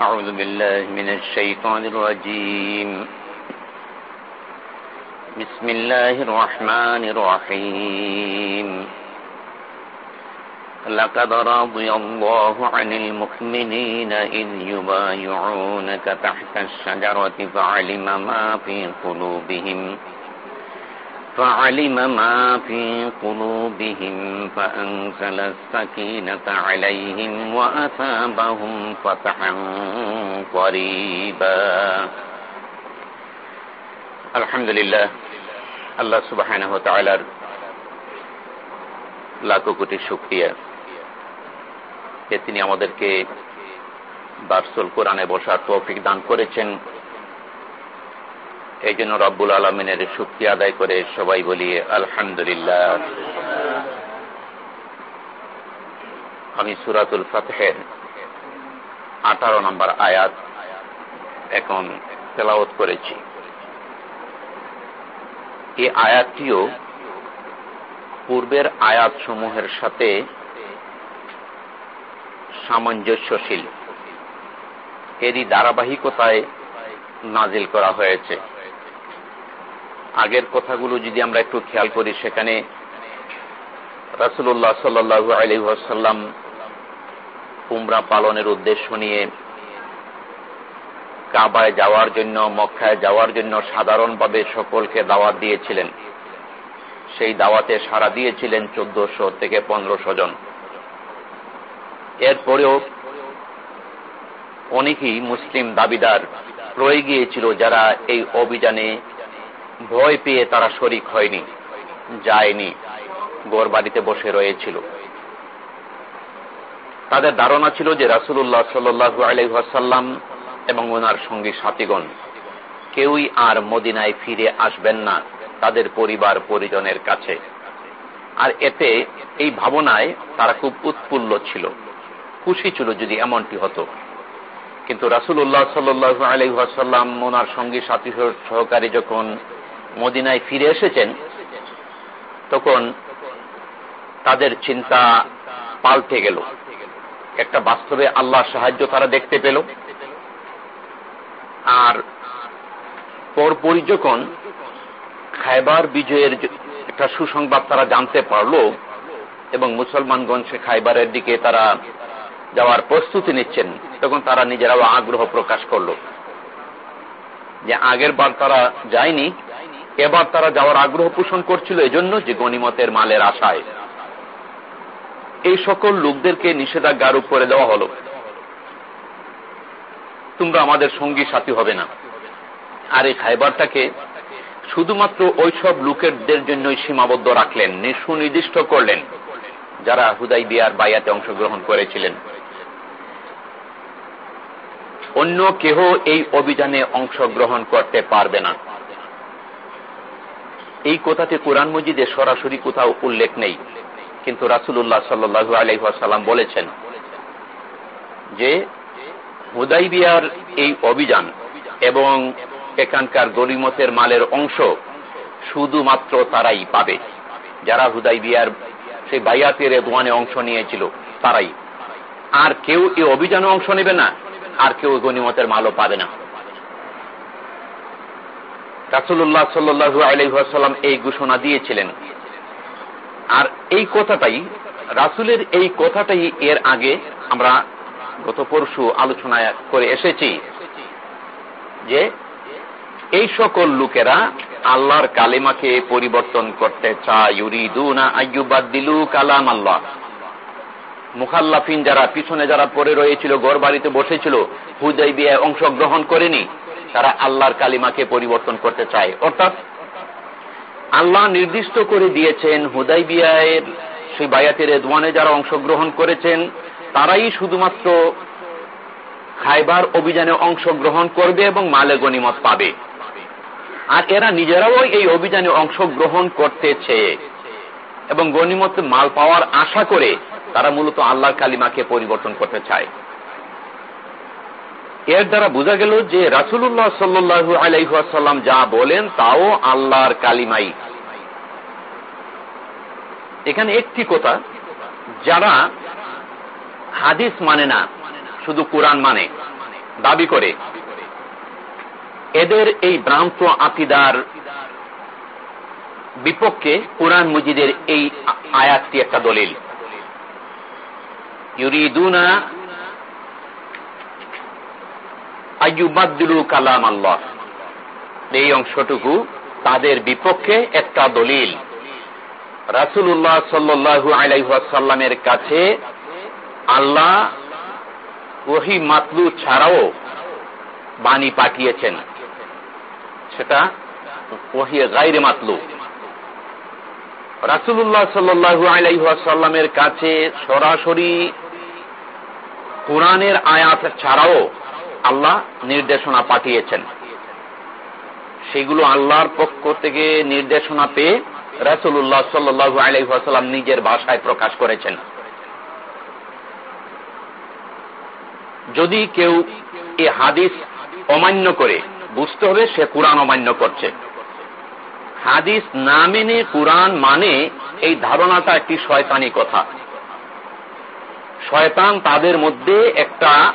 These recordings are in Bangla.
أعوذ بالله من الشيطان الرجيم. بسم الله الرحمن الرحيم. لقد رضي الله عن المؤمنين إذ يبايعونك تحت الشجرة فعلم ما في قلوبهم. فعلم ما في قلوبهم فأنزل السكينة عليهم وأثابهم فتحا قريبا الحمد لله আল্লাহ সুবাহ তালার লাখো কোটি শুক্রিয়া যে তিনি আমাদেরকে বারসুল কোরআনে বসার তৌফিক দান করেছেন এই জন্য রব্বুল আলমিনের শুক্রিয়া আদায় করে সবাই বলি আলহামদুলিল্লাহ। আমি সুরাতুল ফাতহের আঠারো নম্বর আয়াত এখন তেলাওত করেছি। এই আয়াতটিও পূর্বের আয়াত সমূহের সাথে সামঞ্জস্যশীল। এরই ধারাবাহিকতায় নাজিল করা হয়েছে। আগের কথাগুলো যদি আমরা একটু খেয়াল করি, সেখানে রাসুল্লাহ সাল্লু আলহাসাল্লাম উমরা পালনের উদ্দেশ্য নিয়ে কাবায় যাওয়ার জন্য, মক্কায় যাওয়ার জন্য সাধারণভাবে সকলকে দাওয়াত দিয়েছিলেন। সেই দাওয়াতে সারা দিয়েছিলেন চোদ্দশো থেকে পনেরোশো জন। এরপরেও অনেকেই মুসলিম দাবিদার রয়ে গিয়েছিল যারা এই অভিযানে ভয় পেয়ে তারা শরিক হয়নি, যায়নি গোর বাড়িতে বসে রয়েছিল। তাদের ধারণা ছিল যে রাসুল্লাহ সাল্লু আলহাসাল্লাম এবং ওনার সঙ্গী সাথীগণ কেউই আর মদিনায় ফিরে আসবেন না তাদের পরিবার পরিজনের কাছে। আর এতে এই ভাবনায় তারা খুব উৎফুল্ল ছিল, খুশি ছিল যদি এমনটি হতো। কিন্তু রাসুল্লাহ সাল্লু আলহাসাল্লাম ওনার সঙ্গী সাথী সহকারী যখন মদিনায় ফিরে এসেছেন, তখন তাদের চিন্তা পাল্টে গেল। একটা বাস্তবে আল্লাহ সাহায্য তারা দেখতে পেল। আর পরপরই যখন খাইবার বিজয়ের একটা সুসংবাদ তারা জানতে পারল এবং মুসলমানগণ সে খাইবারের দিকে তারা যাওয়ার প্রস্তুতি নিচ্ছেন, তখন তারা নিজেরাও আগ্রহ প্রকাশ করল যে আগের বার তারা যায়নি এবার তারা যাওয়ার আগ্রহ পোষণ করছিল এজন্য যে গণিমতের মালের আশায়। এই সকল লোকদেরকে নিষেধাজ্ঞা আরোপ করে দেওয়া হলো। তোমরা আমাদের সঙ্গী সাথী হবে না। আর এই খাইবারটাকে শুধুমাত্র ওইসব লোকেরদের জন্যই সীমাবদ্ধ রাখলেন সুনির্দিষ্ট করলেন, যারা হুদাই বিয়ার বাইয়াতে অংশগ্রহণ করেছিলেন। অন্য কেহ এই অভিযানে অংশগ্রহণ করতে পারবে না। এই কথাটি কোরআন মজিদে সরাসরি কোথাও উল্লেখ নেই। কিন্তু রাসুল্লাহ সাল্লু আলহাসাল্লাম বলেছেন যে হুদাইবিয়ার এই অভিযান এবং এখানকার গরিমতের মালের অংশ শুধুমাত্র তারাই পাবে। যারা হুদাইবিয়ার সেই বাইয়াতের দোয়ানে অংশ নিয়েছিল, তারাই। আর কেউ এই অভিযানে অংশ নেবে না, আর কেউ গনিমতের মালও পাবে না। রাসুল্লাহ সাল্লু আলহাসাল্লাম এই ঘোষণা দিয়েছিলেন। আর এই কথাটাই, রাসুলের এই কথাটাই এর আগে আমরা গত পরশু আলোচনা করে এসেছি যে এই সকল লোকেরা আল্লাহর কালিমাকে পরিবর্তন করতে চায়। কালাম আল্লাহ মুখাল্লাফিন যারা পিছনে যারা পড়ে রয়েছিল গড় বাড়িতে বসেছিল হুদাই বিয়ে অংশগ্রহণ করেনি তারা আল্লাহর কালিমাকে পরিবর্তন করতে চায়। অর্থাৎ আল্লাহ নির্দিষ্ট করে দিয়েছেন হুদাই বিয়ের সেই বায়াতের দোয়ানে যারা অংশগ্রহণ করেছেন, তারাই শুধুমাত্র খাইবার অভিযানে অংশগ্রহণ করবে এবং মালে গনিমত পাবে। আর এরা নিজেরাও এই অভিযানে অংশগ্রহণ করতেছে। এবং গনিমত মাল পাওয়ার আশা করে তারা মূলত আল্লাহর কালিমাকে পরিবর্তন করতে চায়। এর দ্বারা বোঝা গেল যে রাসুল্লাহ সাল্লু আলাইসাল্লাম যা বলেন, তাও আল্লাহর কালিমাই। এখানে একটি কথা, যারা হাদিস মানে না, শুধু কোরআন মানে দাবি করে। এদের এই ভ্রান্ত আকিদার বিপক্ষে কোরআন মজিদের এই আয়াতটি একটা দলিল। আইয়ুবাদ্দুলু কালাম আল্লাহ এই অংশটুকু তাদের বিপক্ষে একটা দলিল। রাসুল্লাহ সাল্লু আলাইসাল্লামের কাছে আল্লাহ ওহি মাতলু ছাড়াও বাণী পাঠিয়েছেন। সেটা ওহি গাইরে মাতলু। রাসুল্লাহ সাল্লু আলাইসাল্লামের কাছে সরাসরি কোরআনের আয়াত ছাড়াও আল্লাহ নির্দেশনা পাঠিয়েছেন। সেগুলো আল্লাহর পক্ষ থেকে নির্দেশনা পেয়ে রাসুল্লাহ সাল্লু আলাইসাল্লাম নিজের ভাষায় প্রকাশ করেছেন। যদি কেউ এ হাদিস অমান্য করে, বুঝতে হবে সে কোরআন অমান্য করছে। হাদিস না মেনে কোরআন মানে এই ধারণাটা একটি শয়তানি কথা। শয়তান তাদের মধ্যে একটা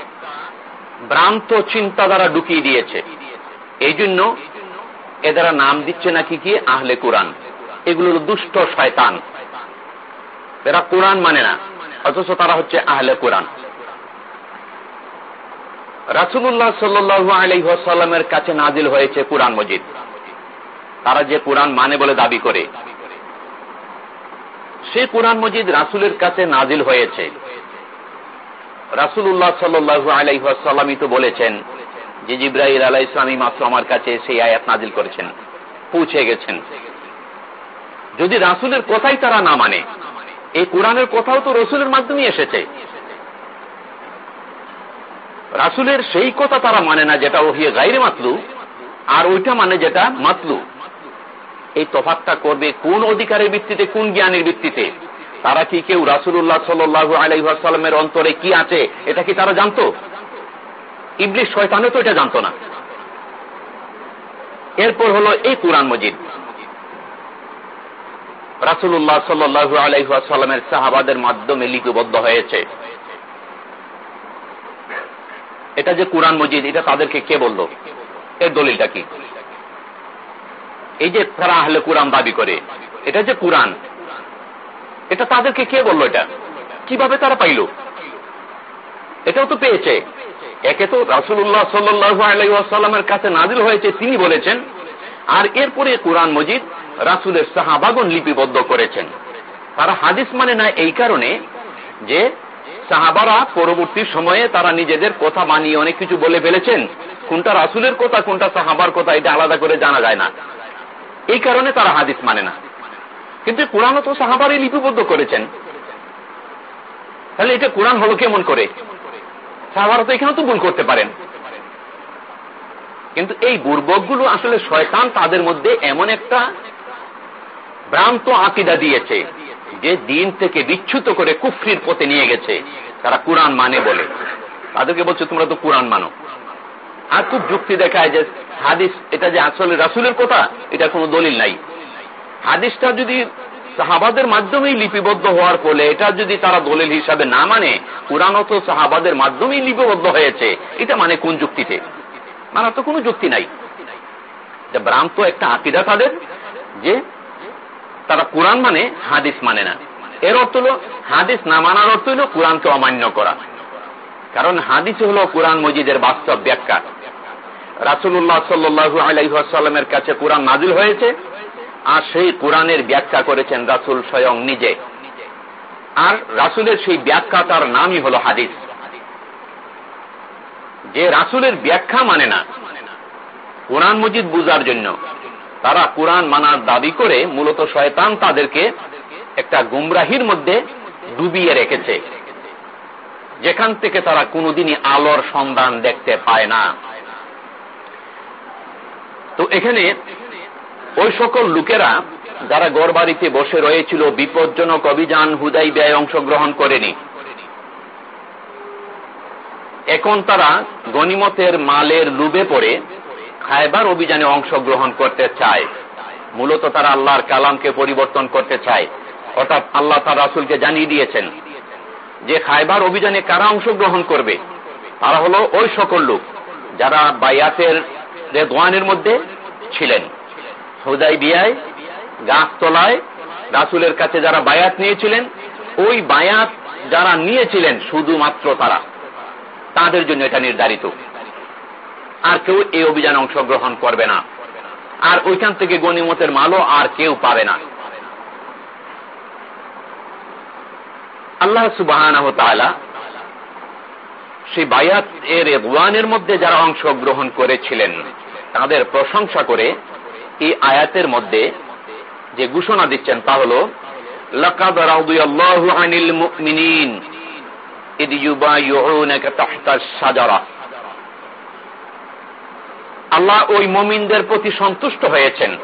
ভ্রান্ত চিন্তাধারা ঢুকিয়ে দিয়েছে। এই জন্য এদারা নাম দিচ্ছে নাকি কি? আহলে কোরআন। এগুলো দুষ্ট শয়তান। এরা কোরআন মানে না, অথচ তারা হচ্ছে আহলে কোরআন। রাসুল্লাহ সাল্লু আলহ্লামের কাছে নাজিল হয়েছে কোরআন মজিদ। তারা যে কোরআন মানে বলে দাবি করে। সে কোরআন মজিদ রাসুলের কাছে নাজিল হয়েছে। রাসুল্লাহ সাল্লু আলাইসাল্লামই তো বলেছেন যে জিব্রাহিল আলাহ ইসলামী মাত্র আমার কাছে সেই আয়াত নাজিল করেছেন, পৌঁছে গেছেন। যদি রাসুলের কথাই তারা না মানে এই কোরআনের কথাও তো রসুলের মাধ্যমে এসেছে। রাসুলের সেই কথা তারা মানে না যেটা ওহিয়ে গাইরে মাতলু, আর ওইটা মানে যেটা মাতলু। এই তফাতটা করবে কোন অধিকারের ভিত্তিতে, কোন জ্ঞানের ভিত্তিতে? তারা কি কেউ রাসুল্লাহ সাল্লু আলাইসাল্লামের অন্তরে কি আছে? এটা কি তারা জানতো? ইবলিশ শয়তানে তো এটা জানতো না। এরপর হলো এই কোরআন মজিদ। রাসুল্লাহ সাল্লু আলাইসাল্লামের সাহাবাদের মাধ্যমে লিপিবদ্ধ হয়েছে। এটা যে কোরআন মজিদ, এটা তাদেরকে কে বলল? এর দলিলটা কি? এই যে তারা আহলে কোরআন দাবি করে, এটা যে কোরআন এটা তাদেরকে কে বলল এটা? কীভাবে তারা পাইল? এটাও তো পেয়েছে। একে তো রাসুল্লাহ সাল্লু কাছে নাজিল হয়েছে, তিনি বলেছেন। আর এরপরে কোরআন মজিদ রাসুলের সাহাবাগন লিপিবদ্ধ করেছেন। তারা হাদিস মানে না এই কারণে যে সাহাবারা পরবর্তী সময়ে তারা নিজেদের কথা মানিয়ে অনেক কিছু বলে ফেলেছেন। কোনটা রাসুলের কথা, কোনটা সাহাবার কথা, এটা আলাদা করে জানা যায় না। এই কারণে তারা হাদিস মানে না। কিন্তু কোরআন তো সাহাবারই লিপিবদ্ধ করেছেন। তাহলে এটা কোরআন হলো কেমন করে? সাহাবারা তো এখানে তো ভুল করতে পারেন। কিন্তু এই বুর্বকগুলো আসলে শয়তান তাদের মধ্যে এমন একটা ভ্রান্ত আকিদা দিয়েছে, যে দিন থেকে বিচ্ছুত করে কুফরির পথে নিয়ে গেছে, তারা কোরআন মানে বলে। তাদেরকে বলছে, তোমরা তো কোরআন মানো। আর খুব যুক্তি দেখায় যে হাদিস, এটা যে আসলে রাসুলের কথা, এটা কোনো দলিল নাই। হাদিসটা যদি সাহাবাদের মাধ্যমেই লিপিবদ্ধ হওয়ার ফলে এটা যদি তারা দলিল হিসাবে না মানে কোরআন তো সাহাবাদের মাধ্যমেই লিপিবদ্ধ হয়েছে। এটা মানে কোন যুক্তিতে? মানে তো কোনো যুক্তি নাই। ভ্রান্ত একটা আকিদা তাদের, যে তারা কোরআন মানে হাদিস মানে না। এর অর্থ হল, হাদিস না মানার অর্থ হল কোরআনকে অমান্য করা। কারণ হাদিস হল কোরআন মজিদের বাস্তব ব্যাখ্যা। রাসুল্লাহ সাল্লু আলাইসাল্লামের কাছে কোরআন নাজিল হয়েছে। আর সেই কোরআনের ব্যাখ্যা করেছেন রাসুল স্বয়ং নিজে। আর রাসুলের সেই ব্যাখ্যাটার নামই হল হাদিস। যে রাসুলের ব্যাখ্যা মানে না, কোরআন মজিদ বুঝার জন্য। তারা কোরআন মানার দাবি করে মূলত শয়তান তাদেরকে একটা গুমরাহির মধ্যে ডুবিয়ে রেখেছে। যেখান থেকে তারা কোনোদিনই আলোর সন্ধান দেখতে পায় না। তো এখানে ওই সকল লোকেরা যারা গড় বাড়িতে বসে রয়েছিল, বিপজ্জনক অভিযান হুদাই ব্যয় অংশগ্রহণ করেনি। এখন তারা গনিমতের মালের লুবে পড়ে খায়বার অভিযানে অংশগ্রহণ করতে চায়। মূলত তারা আল্লাহর কালামকে পরিবর্তন করতে চায়। অর্থাৎ আল্লাহ তার রাসুলকে জানিয়ে দিয়েছেন যে, খায়বার অভিযানে কারা অংশগ্রহণ করবে? তারা হলো ওই সকল লোক যারা বায়াতের রেদওয়ানের মধ্যে ছিলেন। হুদাই বিয়ায় গাছতলায়, রাসুলের কাছে যারা বায়াত নিয়েছিলেন, ওই বায়াত যারা নিয়েছিলেন শুধুমাত্র তারা। তাদের জন্য এটা নির্ধারিত। আর কেউ এই অভিযানে অংশগ্রহণ করবে না। আর ওইখান থেকে গণিমতের মালও আর কেউ পাবে না। আল্লাহ সুবাহ সেই বায়াত এর মধ্যে যারা অংশগ্রহণ করেছিলেন, তাদের প্রশংসা করে এই আয়াতের মধ্যে যে ঘোষণা দিচ্ছেন তা হল আল্লাহ ওই মমিনদের প্রতি সন্তুষ্ট হয়েছেন,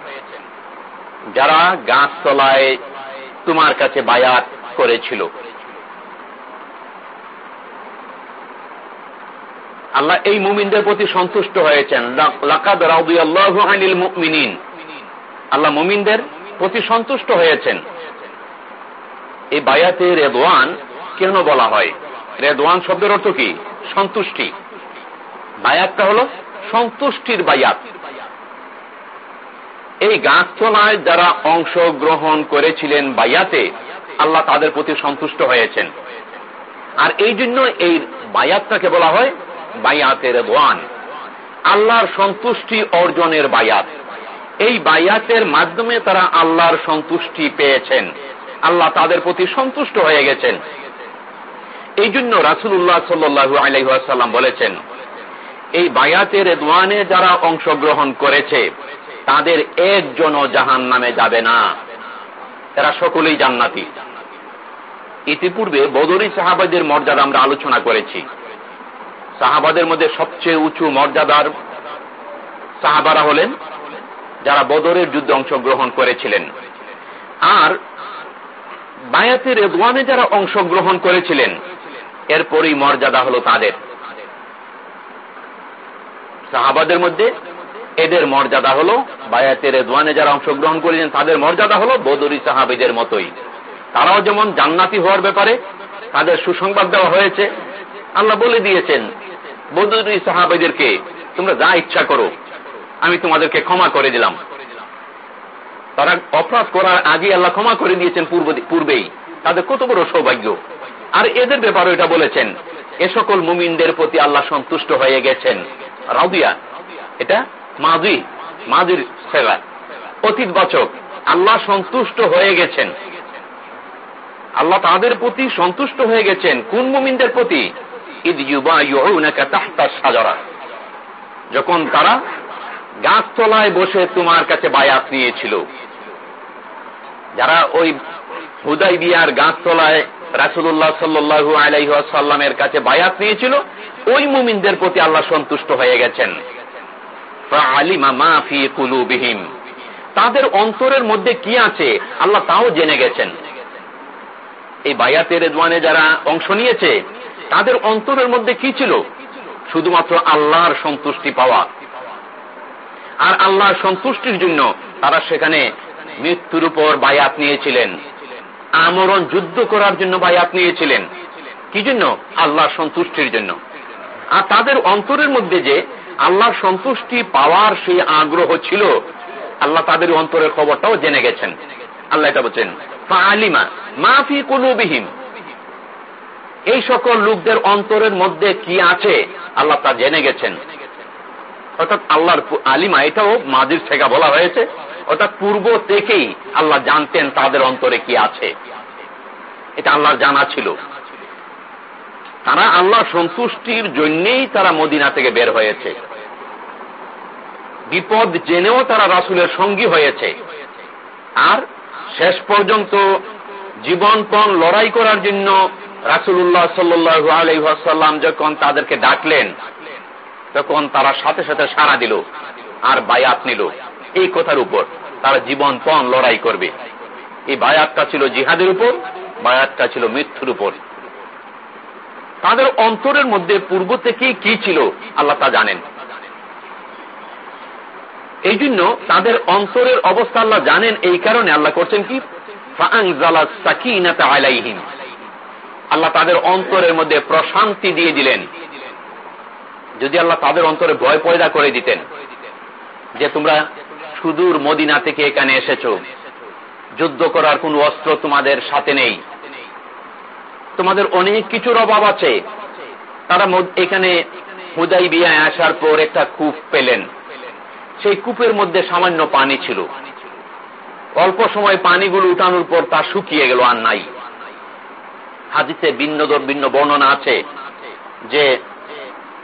যারা গাছ তলায় তোমার কাছে বায়াত করেছিল। আল্লাহ এই মুমিনদের প্রতি সন্তুষ্ট হয়েছেন লাকাদ রাউদি আনিল মুমিনিন মুমিনদের প্রতি সন্তুষ্ট হয়েছেন। এই বায়াতে রেদওয়ান কেন বলা হয়? রেদওয়ান শব্দের অর্থ কি? সন্তুষ্টি। বায়াতটা হল সন্তুষ্টির বায়াত। এই গাছতলায় যারা অংশগ্রহণ করেছিলেন বায়াতে, আল্লাহ তাদের প্রতি সন্তুষ্ট হয়েছেন। আর এই জন্য এই বায়াতটাকে বলা হয় বায়াতের দোয়ান আল্লাহর সন্তুষ্টি অর্জনের বায়াত। এই বায়াতের মাধ্যমে তারা আল্লাহর সন্তুষ্টি পেয়েছেন। আল্লাহ তাদের প্রতি সন্তুষ্ট হয়ে গেছেন। এই জন্য রাসুল্লাহ সাল্লু আলাইসাল্লাম বলেছেন, এই বায়াতের দোয়ানে যারা অংশগ্রহণ করেছে, তাদের একজনও জাহান নামে যাবে না। এরা সকলেই জান্নাতি। ইতিপূর্বে বদরি সাহাবাদের মর্যাদা আমরা আলোচনা করেছি। সাহাবাদের মধ্যে সবচেয়ে উঁচু মর্যাদার সাহাবারা হলেন যারা বদরের যুদ্ধে অংশগ্রহণ করেছিলেন। আর বায়াতের রেদওয়ানে যারা অংশগ্রহণ করেছিলেন, এরপরই মর্যাদা হলো তাদের। সাহাবাদের মধ্যে এদের মর্যাদা হলো বায়াতের রেদওয়ানে যারা অংশগ্রহণ করেছেন তাদের মর্যাদা হলো বদরি সাহাবিদের মতোই। তারাও যেমন জান্নাতি হওয়ার ব্যাপারে তাদের সুসংবাদ দেওয়া হয়েছে। আল্লাহ বলে দিয়েছেন, বদরি সাহাবাইদেরকে তোমরা যা ইচ্ছা করো আমি তোমাদেরকে ক্ষমা করে দিলাম। তারা অপরাধ করার আগে আল্লাহ ক্ষমা করে দিয়েছেন পূর্বেই। তাদের কত বড় সৌভাগ্য। আর এদের ব্যাপারে এটা বলেছেন, এ সকল মুমিনদের প্রতি আল্লাহ সন্তুষ্ট হয়ে গেছেন। রাউদিয়া, এটা মাজি মাজির সেবা অতীত বচক, আল্লাহ সন্তুষ্ট হয়ে গেছেন। আল্লাহ তাদের প্রতি সন্তুষ্ট হয়ে গেছেন কোন মুমিনদের প্রতি? যখন তারা গাছতলায় বসে তোমার কাছে বায়াত নিয়েছিল। যারা ওই হুদাই বিয়ার গাছতলায় রাসুল্লাহ সাল্লু আলাইসাল্লামের কাছে বায়াত নিয়েছিল, ওই মুমিনদের প্রতি আল্লাহ সন্তুষ্ট হয়ে গেছেন। তাদের অন্তরের মধ্যে কি আছে, আল্লাহ তাও জেনে গেছেন। এই বায়াতের রেদওয়ানে যারা অংশ নিয়েছে, তাদের অন্তরের মধ্যে কি ছিল? শুধুমাত্র আল্লাহর সন্তুষ্টি পাওয়া। আর আল্লাহর সন্তুষ্টির জন্য তারা সেখানে মৃত্যুর উপর বায়াত নিয়েছিলেন। আমরণ যুদ্ধ করার জন্য বায়াত নিয়েছিলেন। কি জন্য? আল্লাহর সন্তুষ্টির জন্য। আর তাদের অন্তরের মধ্যে যে আল্লাহর সন্তুষ্টি পাওয়ার সেই আগ্রহ ছিল, আল্লাহ তাদের অন্তরের খবরটাও জেনে গেছেন। আল্লাহ এটা বলছেন আলিমা মাফি কুলুবিহীন এই সকল লোকদের অন্তরের মধ্যে কি আছে? আল্লাহ তা জেনে গেছেন। অর্থাৎ আল্লাহর আলিমা, এটাও মাজির থেকে বলা হয়েছে। অর্থাৎ পূর্ব থেকেই আল্লাহ জানতেন তাদের অন্তরে কি আছে। এটা আল্লাহর জানা ছিল। তারা আল্লাহ সন্তুষ্টির জন্যেই তারা মদিনা থেকে বের হয়েছে। বিপদ জেনেও তারা রাসুলের সঙ্গী হয়েছে। আর শেষ পর্যন্ত জীবনপণ লড়াই করার জন্য রাসুল্লাহ সাল্লু আলহাসাল্লাম যখন তাদেরকে ডাকলেন তখন তারা সাথে সাথে সাড়া দিল আর বায়াত নিল। এই কথার উপর তারা জীবনপণ লড়াই করবে। এই বায়াতটা ছিল জিহাদের উপর, বায়াতটা ছিল মৃত্যুর উপর। তাদের অন্তরের মধ্যে পূর্ব থেকে কি ছিল আল্লাহ তা জানেন। এই জন্য তাদের অন্তরের অবস্থা আল্লাহ জানেন, এই কারণে আল্লাহ করছেন কি? আল্লাহ তাদের অন্তরের মধ্যে প্রশান্তি দিয়ে দিলেন। যদি আল্লাহ তাদের অন্তরে ভয় পয়দা করে দিতেন যে তোমরা সুদূর মদিনা থেকে এখানে এসেছ, যুদ্ধ করার কোন অস্ত্র তোমাদের সাথে নেই। তোমাদের অনেক কিছুর অভাব আছে। তারা এখানে হুদাই বিয়ায় আসার পর একটা কূপ পেলেন। সেই কূপের মধ্যে সামান্য পানি ছিল। অল্প সময় পানিগুলো উঠানোর পর তা শুকিয়ে গেল আর নাই। হাদিসে ভিন্ন ভিন্ন বর্ণনা আছে যে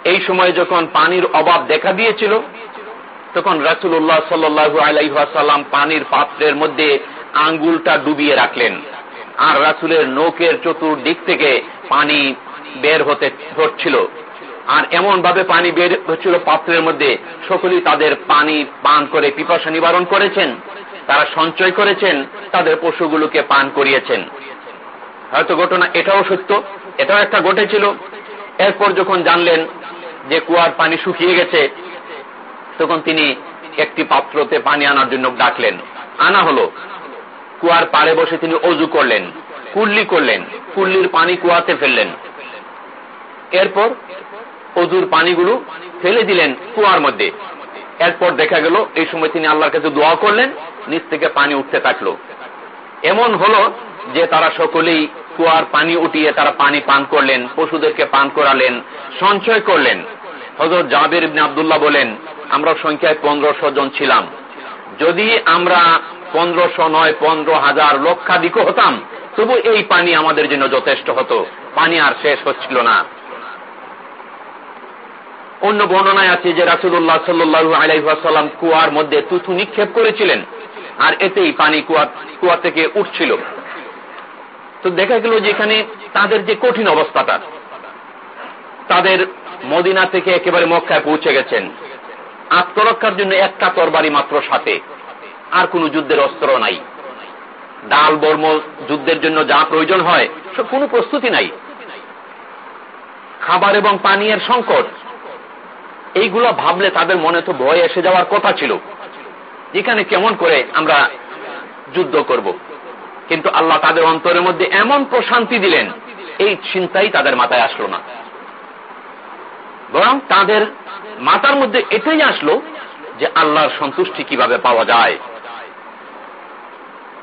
এই সময় যখন পানির অভাব দেখা দিয়েছিল, তখন রাসুল্লাহ সাল্লু আলাইসাল্লাম পানির পাত্রের মধ্যে আঙ্গুলটা ডুবিয়ে রাখলেন। আর রাসুলের নৌকের চতুর্দিক থেকে পানি বের হতে হচ্ছিল। আর এমন ভাবে পানি বের হচ্ছিল পাত্রের মধ্যে, সকলেই তাদের পানি পান করে পিপাসা নিবারণ করেছেন, তারা সঞ্চয় করেছেন, তাদের পশুগুলোকে পান করিয়েছেন। হয়তো ঘটনা এটাও সত্য, এটাও একটা ঘটেছিল। এরপর যখন জানলেন যে কুয়ার পানি শুকিয়ে গেছে, তখন তিনি একটি পাত্রতে পানি আনার জন্য ডাকলেন। আনা হলো। কুয়ার পাড়ে বসে তিনি অজু করলেন, কুল্লি করলেন, কুল্লির পানি কুয়াতে ফেললেন। এরপর অজুর পানিগুলো ফেলে দিলেন কুয়ার মধ্যে। এরপর দেখা গেল, এই সময় তিনি আল্লাহর কাছে দোয়া করলেন, নিচ থেকে পানি উঠতে থাকল। এমন হলো যে তারা সকলেই কুয়ার পানি উঠিয়ে তারা পানি পান করলেন, পশুদেরকে পান করালেন, সঞ্চয় করলেন। হজরত জাবির ইবনে আবদুল্লাহ বলেন আমরা সংখ্যায় পনেরোশো জন ছিলাম। যদি আমরা পনেরোশো নয়, পনেরো হাজার লক্ষাধিক হতাম, তবু এই পানি আমাদের জন্য যথেষ্ট হতো। পানি আর শেষ হচ্ছিল না। অন্য বর্ণনায় আছে যে রাসুল্লাহ সাল্লু আলাইসাল্লাম কুয়ার মধ্যে তুথু নিক্ষেপ করেছিলেন, আর এতেই পানি কুয়া কুয়া থেকে উঠছিল। তো দেখা গেল যে এখানে তাদের যে কঠিন অবস্থাটা, তাদের মদিনা থেকে একেবারে মক্কায় পৌঁছে গেছেন। আত্মরক্ষার জন্য একটা তরবারি মাত্র সাথে, আর কোন যুদ্ধের অস্ত্র নাই। ডাল, বর্ম যুদ্ধের জন্য যা প্রয়োজন হয়, সব কোনো প্রস্তুতি নাই। খাবার এবং পানীয়ের সংকট, এইগুলো ভাবলে তাদের মনে তো ভয় এসে যাওয়ার কথা ছিল। যেখানে কেমন করে আমরা যুদ্ধ করব? কিন্তু আল্লাহ তাদের অন্তরের মধ্যে এমন প্রশান্তি দিলেন, এই চিন্তাই তাদের মাথায় আসলো না। বরং তাদের মাথার মধ্যে এটাই আসলো যে আল্লাহর সন্তুষ্টি কীভাবে পাওয়া যায়।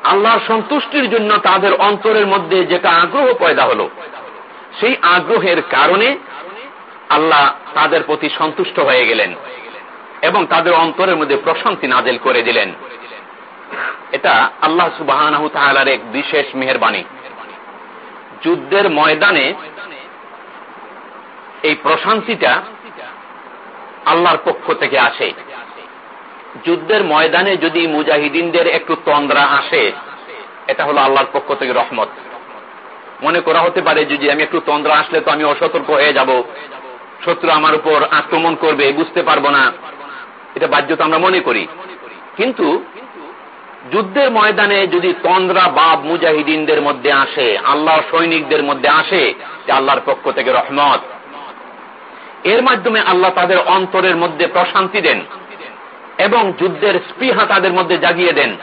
আল্লাহর সন্তুষ্টির জন্য তাদের অন্তরের মধ্যে যেটা আগ্রহ পয়দা হলো, সেই আগ্রহের কারণে আল্লাহ তাদের প্রতি সন্তুষ্ট হয়ে গেলেন এবং তাদের অন্তরের মধ্যে প্রশান্তি নাজেল করে দিলেন। এটা আল্লাহ সুবাহ এক বিশেষ মেহরবানি। যুদ্ধের ময়দানে এই প্রশান্তিটা আল্লাহর পক্ষ থেকে আসে। যুদ্ধের ময়দানে যদি মুজাহিদিনদের একটু তন্দ্রা আসে, এটা হলো আল্লাহর পক্ষ থেকে রহমত। মনে করা হতে পারে যদি আমি একটু তন্দ্রা আসলে তো আমি অসতর্ক হয়ে যাব। শত্রু আমার উপর আক্রমণ করবে, বুঝতে পারব না। এটা বাধ্যতা আমরা মনে করি। কিন্তু যুদ্ধের ময়দানে যদি তন্দ্রা বাব মুজাহিদিনদের মধ্যে আসে, আল্লাহর সৈনিকদের মধ্যে আসে আল্লাহর পক্ষ থেকে রহমত। এর মাধ্যমে আল্লাহ তাদের অন্তরের মধ্যে প্রশান্তি দেন এবং যুদ্ধের স্পৃহা তাদের মধ্যে জাগিয়ে দেন,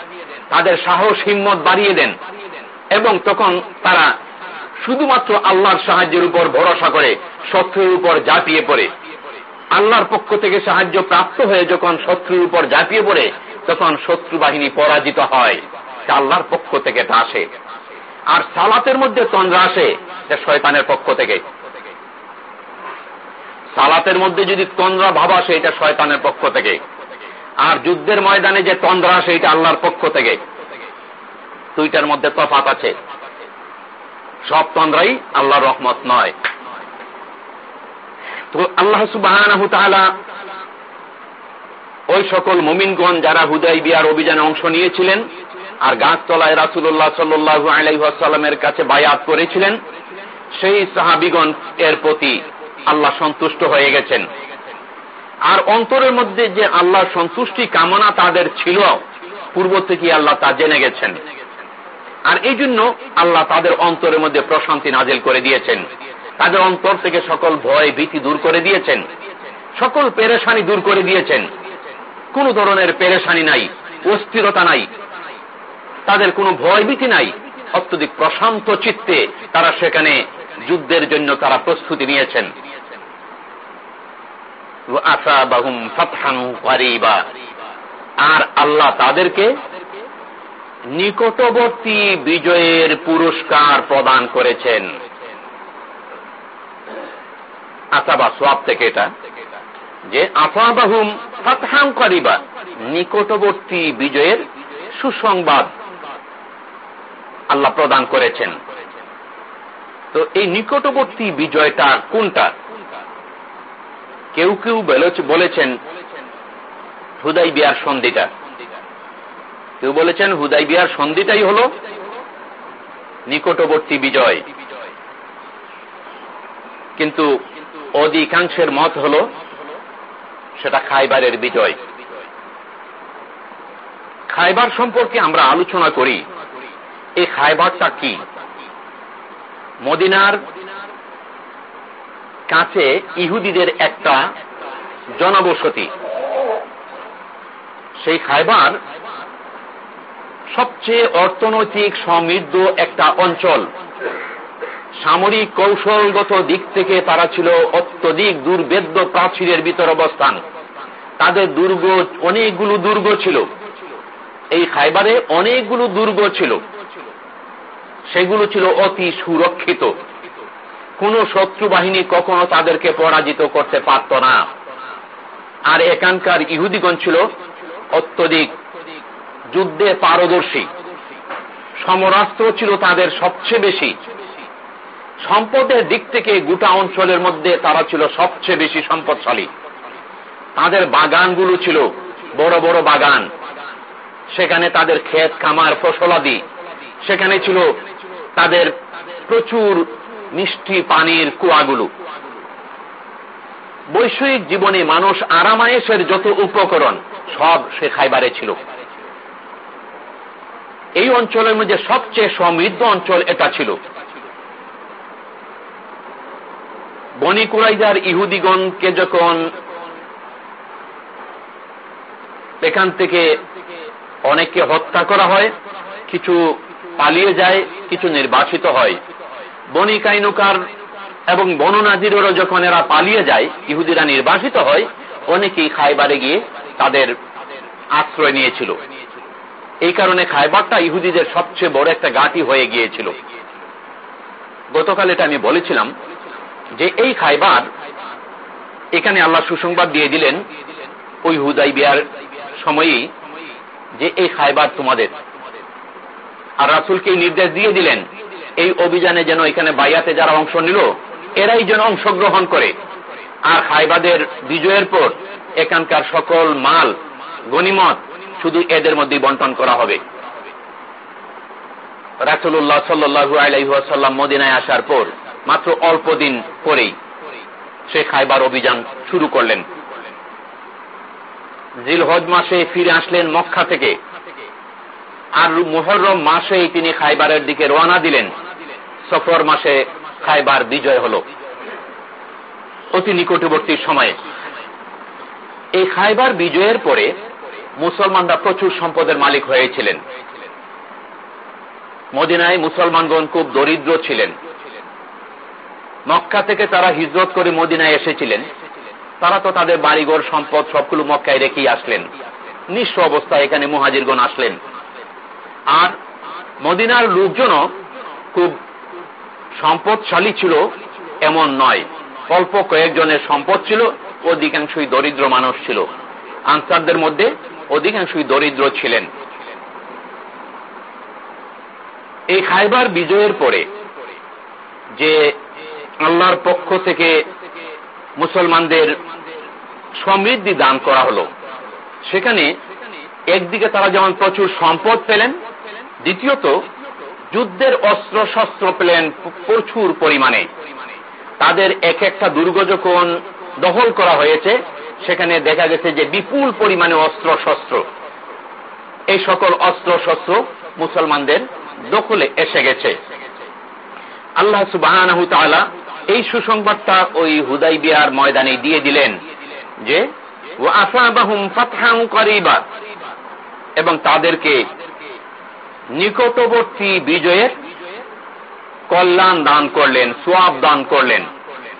তাদের সাহস, হিম্মত বাড়িয়ে দেন এবং তখন তারা শুধুমাত্র আল্লাহর সাহায্যের উপর ভরসা করে, শত্রুর উপর ঝাঁপিয়ে পড়ে। আল্লাহর পক্ষ থেকে সাহায্য প্রাপ্ত হয়ে যখন শত্রুর উপর ঝাঁপিয়ে পড়ে তখন শত্রু বাহিনী পরাজিত হয় আল্লাহর পক্ষ থেকে তা আসে। আর সালাতের মধ্যে তন্দ্রা আসে শয়তানের পক্ষ থেকে। সালাতের মধ্যে যদি তন্দ্রা ভাব আসে, এটা শয়তানের পক্ষ থেকে। আর যুদ্ধের ময়দানে যে তন্দ্রা আসে, এটা আল্লাহর পক্ষ থেকে। দুইটার মধ্যে তফাত আছে। সব তন্দ্রাই আল্লাহর রহমত নয়। তো আল্লাহ সুবাহ ওই সকল মুমিনগণ যারা হুদাই বিয়ার অভিযানে অংশ নিয়েছিলেন আর গাছতলায় রাসুল্লাহ সাল্লু আলাইসাল্লামের কাছে বায়াত করেছিলেন, সেই সাহাবিগণ এর প্রতি আল্লাহ সন্তুষ্ট হয়ে গেছেন। আর অন্তরের মধ্যে যে আল্লাহ সন্তুষ্টি কামনা তাদের ছিল, পূর্ব থেকে আল্লাহ তা জেনে গেছেন। আর এই জন্য আল্লাহ তাদের অন্তরের মধ্যে প্রশান্তি নাজেল করে দিয়েছেন। তাদের অন্তর থেকে সকল ভয় ভীতি দূর করে দিয়েছেন। সকল পেরেশানি দূর করে দিয়েছেন। কোন ধরনের পেরেশানি নাই, অস্থিরতা নাই, তাদের কোনো ভয় ভীতি নাই। অত্যধিক প্রশান্ত চিত্তে তারা সেখানে যুদ্ধের জন্য তারা প্রস্তুতি নিয়েছেন। আর আল্লাহ তাদেরকে নিকটবর্তী বিজয়ের পুরস্কার প্রদান করেছেন। আসাবা সোয়াব থেকে এটা। যে আফাবাহুম ফাতহাম করিবা, নিকটবর্তী বিজয়ের সুসংবাদ আল্লাহ প্রদান করেছেন। তো এই নিকটবর্তী বিজয়টা কোনটা? কেউ কেউ বলেছেন হুদাই বিয়ার সন্ধিটা। কেউ বলেছেন হুদাই বিয়ার সন্ধিটাই হল নিকটবর্তী বিজয়। কিন্তু অধিকাংশের মত হল সেটা খাইবারের বিজয়। খাইবার সম্পর্কে আমরা আলোচনা করি। এই খাইবারটা কি? মদিনার কাছে ইহুদিদের একটা জনবসতি। সেই খাইবার সবচেয়ে অর্থনৈতিক সমৃদ্ধ একটা অঞ্চল। সামরিক কৌশলগত দিক থেকে তারা ছিল অত্যধিক দুর্বেদ্য প্রাচীরের ভিতর অবস্থান। তাদের দুর্গ অনেকগুলো দুর্গ ছিল। এই খাইবারে অনেকগুলো দুর্গ ছিল। সেগুলো ছিল অতি সুরক্ষিত। কোন শত্রু বাহিনী কখনো তাদেরকে পরাজিত করতে পারত না। আর এখানকার ইহুদিগণ ছিল অত্যধিক যুদ্ধে পারদর্শী। সমরাস্ত্র ছিল তাদের সবচেয়ে বেশি। সম্পদের দিক থেকে গোটা অঞ্চলের মধ্যে তারা ছিল সবচেয়ে বেশি সম্পদশালী। তাদের বাগানগুলো ছিল বড় বড় বাগান। সেখানে তাদের ক্ষেত, খামার ফসলাদি সেখানে ছিল তাদের প্রচুর মিষ্টি পানির কুয়াগুলো। বৈষয়িক জীবনে মানুষ আরামায়েশের যত উপকরণ, সব সে খাইবারে ছিল। এই অঞ্চলের মধ্যে সবচেয়ে সমৃদ্ধ অঞ্চল এটা ছিল। বনি কুরাইজার ইহুদিগণকে যখন এখান থেকে অনেককে হত্যা করা হয়, কিছু পালিয়ে যায়, কিছু নির্বাসিত হয়। বনি কাইনুকার এবং যখন এরা পালিয়ে যায়, ইহুদিরা নির্বাসিত হয়, অনেকেই খাইবারে গিয়ে তাদের আশ্রয় নিয়েছিল। এই কারণে খাইবারটা ইহুদিদের সবচেয়ে বড় একটা গাঁটি হয়ে গিয়েছিল। গতকাল এটা আমি বলেছিলাম যে এই খাইবার এখানে আল্লাহ সুসংবাদ দিয়ে দিলেন ওই হুদাই বিয়ার সময়ই যে এই খাইবার তোমাদের। আর রাসুলকে নির্দেশ দিয়ে দিলেন, এই অভিযানে যেন এখানে বাইয়াতে যারা অংশ নিল, এরাই যেন অংশগ্রহণ করে। আর খাইবাদের বিজয়ের পর এখানকার সকল মাল গনিমত শুধু এদের মধ্যে বন্টন করা হবে। রাসুল্লাহ সাল্লু আলাইসাল্লাম মদিনায় আসার পর মাত্র অল্প দিন পরেই সে খাইবার অভিযান শুরু করলেন। জিলহজ মাসে ফিরে আসলেন মক্কা থেকে। আর মোহরম মাসেই তিনি খাইবারের দিকে রওনা দিলেন। সফর মাসে খাইবার বিজয় হল। অতি নিকটবর্তী সময়ে। এই খাইবার বিজয়ের পরে মুসলমানরা প্রচুর সম্পদের মালিক হয়েছিলেন। মদিনায় মুসলমানগণ খুব দরিদ্র ছিলেন। মক্কা থেকে তারা হিজরত করে মদিনায় এসেছিলেন। তারা তো তাদের বাড়িঘর, সম্পদ সবগুলো মক্কায় রেখেই আসলেন। নিঃস্ব অবস্থায় এখানে মুহাজিরগণ আসলেন। আর মদিনার লোকজনও খুব সম্পদশালী ছিল, এমন নয়। অল্প কয়েকজনের সম্পদ ছিল, অধিকাংশই দরিদ্র মানুষ ছিল। আনসারদের মধ্যে অধিকাংশই দরিদ্র ছিলেন। এই খাইবার বিজয়ের পরে যে আল্লাহর পক্ষ থেকে মুসলমানদের সমৃদ্ধি দান করা হলো। সেখানে একদিকে তারা যেমন প্রচুর সম্পদ পেলেন, দ্বিতীয়ত যুদ্ধের অস্ত্র শস্ত্র পেলেন প্রচুর পরিমাণে। তাদের এক একটা দুর্গ যখন দখল করা হয়েছে, সেখানে দেখা গেছে যে বিপুল পরিমাণে অস্ত্র শস্ত্র এই সকল অস্ত্র শস্ত্র মুসলমানদের দখলে এসে গেছে। আল্লাহ সুবাহ এই সুসংবাদটা ওই হুদাই বিয়ার ময়দানে দিয়ে দিলেন যে এবং তাদেরকে নিকটবর্তী বিজয়ের কল্যাণ দান করলেন, সোয়াব দান করলেন,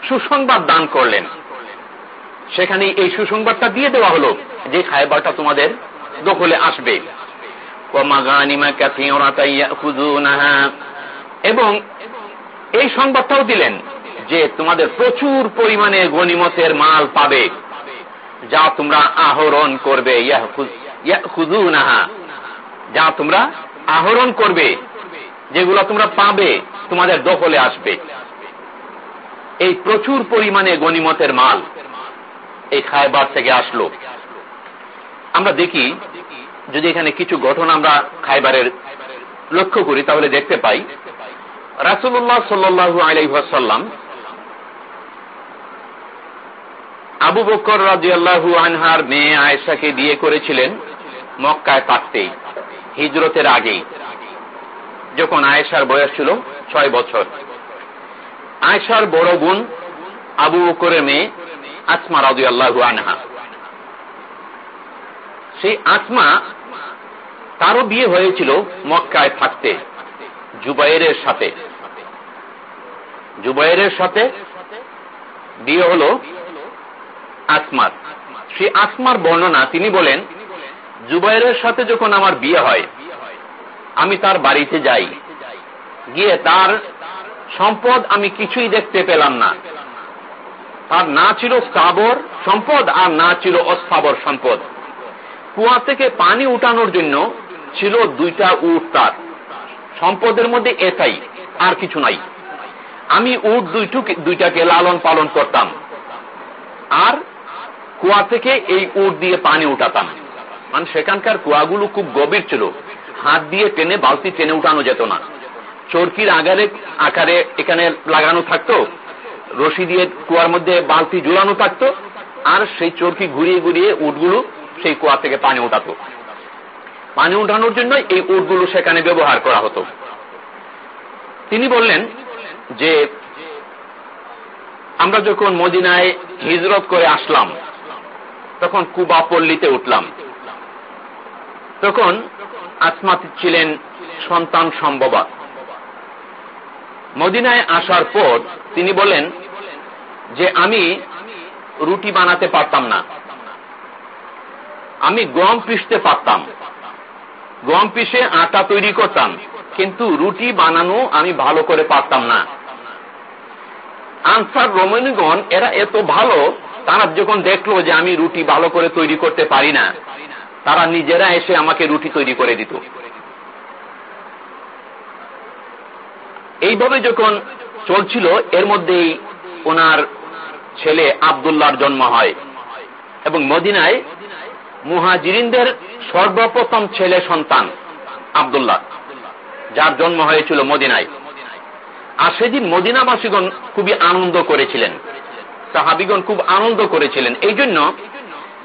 সুসংবাদ দান করলেন। সেখানে এই সুসংবাদটা দিয়ে দেওয়া হলো যে খাইবারটা তোমাদের দখলে আসবে। এবং এই সংবাদটাও দিলেন যে তোমাদের প্রচুর পরিমাণে গনিমতের মাল পাবে, যা তোমরা আহরণ করবে যা তোমরা আহরণ করবে, যেগুলো তোমরা পাবে, তোমাদের দখলে আসবে। এই প্রচুর পরিমাণে গনিমতের মাল এই খায়বার থেকে আসলো। আমরা দেখি, যদি এখানে কিছু ঘটনা আমরা খাইবারের লক্ষ্য করি, তাহলে দেখতে পাই রাসুল্লাহ সাল্লু আলাইসাল্লাম আবু বকর রাজিয়াল্লাহু আনহার মেয়ে আয়েশাকে বিয়ে করেছিলেন মক্কায় থাকতেই, হিজরতের আগেই, যখন আয়েশার বয়স ছিল ছয় বছর। আয়েশার বড় বোন আবু বকরের মেয়ে আসমা রাজিয়াল্লাহু আনহা। সেই আসমা তারও বিয়ে হয়েছিল মক্কায় থাকতে, জুবাইরের সাথে। জুবাইরের সাথে বিয়ে হল আসমার। সেই আসমার বর্ণনা তিনি বলেন, জুবাইরের সাথে যখন আমার বিয়ে হয়, আমি তার বাড়িতে যাই। গিয়ে তার সম্পদ আমি কিছুই দেখতে পেলাম না। তার না ছিল স্থাবর সম্পদ আর না ছিল অস্থাবর সম্পদ। কুয়া থেকে পানি উঠানোর জন্য ছিল দুইটা উট তার। সম্পদের মধ্যে এটাই, আর কিছু নাই। আমি উট দুইটাকে লালন পালন করতাম। আর কুয়া থেকে এই উট দিয়ে পানি উঠাতাম। মানে সেখানকার কুয়াগুলো খুব গভীর ছিল। হাত দিয়ে টেনে বালতি টেনে উঠানো যেত না। চরকির আগারে, আকারে এখানে লাগানো থাকতো। রশি দিয়ে কুয়ার মধ্যে বালতি ঝুলানো থাকতো। আর সেই চরকি ঘুরিয়ে ঘুরিয়ে উটগুলো সেই কুয়া থেকে পানি উঠাতো। পানি উঠানোর জন্য এই উটগুলো সেখানে ব্যবহার করা হতো। তিনি বললেন যে, আমরা যখন মদিনায় হিজরত করে আসলাম তখন কুবা পল্লীতে উঠলাম। তখন আসমা ছিলেন সন্তান সম্ভবত মদিনায় আসার পর তিনি বলেন যে, আমি রুটি বানাতে পারতাম না। আমি গম পিষতে পারতাম। গম পিষে আটা তৈরি করতাম, কিন্তু রুটি বানানো আমি ভালো করে পারতাম না। আনসার রমণীগণ এরা এত ভালো তারা যখন দেখল যে আমি রুটি ভালো করে তৈরি করতে পারি না, তারা নিজেরা এসে আমাকে রুটি তৈরি করে দিত। এইভাবে যখন চলছিল, এর মধ্যেই ওনার ছেলে আবদুল্লাহর জন্ম হয় এবং মদিনায় মুহাজিরিনদের সর্বপ্রথম ছেলে সন্তান আবদুল্লাহ, যার জন্ম হয়েছিল মদিনায়। আর সেদিন মদিনাবাসীগণ খুবই আনন্দ করেছিলেন। সাহাবিগণ খুব আনন্দ করেছিলেন। এই জন্য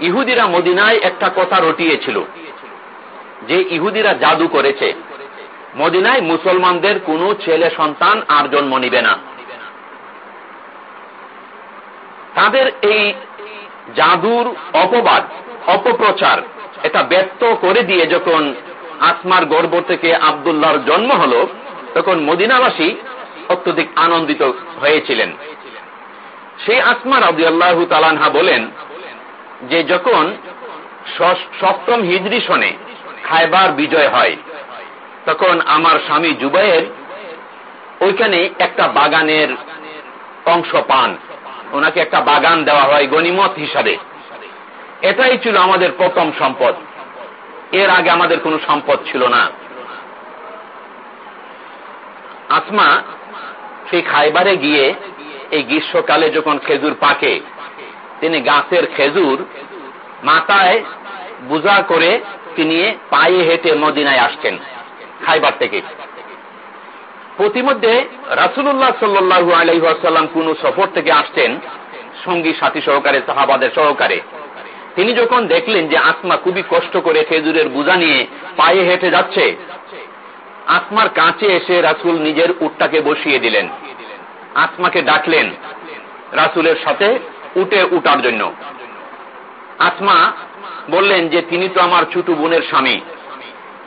ইহুদিরা মদিনায় একটা কথা রটিয়েছিল, যে ইহুদিরা জাদু করেছে। মদিনায় মুসলমানদের কোনো ছেলে সন্তান আর জন্ম নিবে না। তাদের এই জাদুর অপবাদ, অপপ্রচার, এটা ব্যক্ত করে দিয়ে যখন আসমার গর্ব থেকে আবদুল্লাহর জন্ম হল, তখন মদিনাবাসী অত্যধিক আনন্দিত হয়েছিলেন। সেই আসমা রাবু আল্লাহ তালানহা বলেন যে যখন সপ্তম হিজরি সনে খাইবার বিজয় হয়, তখন আমার স্বামী জুবাইয়ের ওইখানে একটা বাগানের অংশ পান। ওনাকে একটা বাগান দেওয়া হয় গনিমত হিসাবে। এটাই ছিল আমাদের প্রথম সম্পদ। এর আগে আমাদের কোনো সম্পদ ছিল না। আসমা সেই খাইবারে গিয়ে এই গ্রীষ্মকালে যখন খেজুর পাকে, তিনি গাছের খেজুর মাথায় বুঝা করে তিনি পায়ে হেঁটে মদিনায় আসছেন খাইবার থেকে। প্রতিমধ্যে রাসুল্লাহ সাল্লু আলহাসাল্লাম কোন সফর থেকে আসছেন সঙ্গী, সাথী সহকারে, সাহাবাদের সহকারে। তিনি যখন দেখলেন যে আত্মা খুবই কষ্ট করে খেজুরের বুঝা নিয়ে পায়ে হেঁটে যাচ্ছে, আত্মার কাছে এসে রাসুল নিজের উটটাকে বসিয়ে দিলেন। আসমাকে ডাকলেন রাসুলের সাথে উঠে উঠার জন্য। আসমা বললেন যে, তিনি তো আমার ছোট বোনের স্বামী।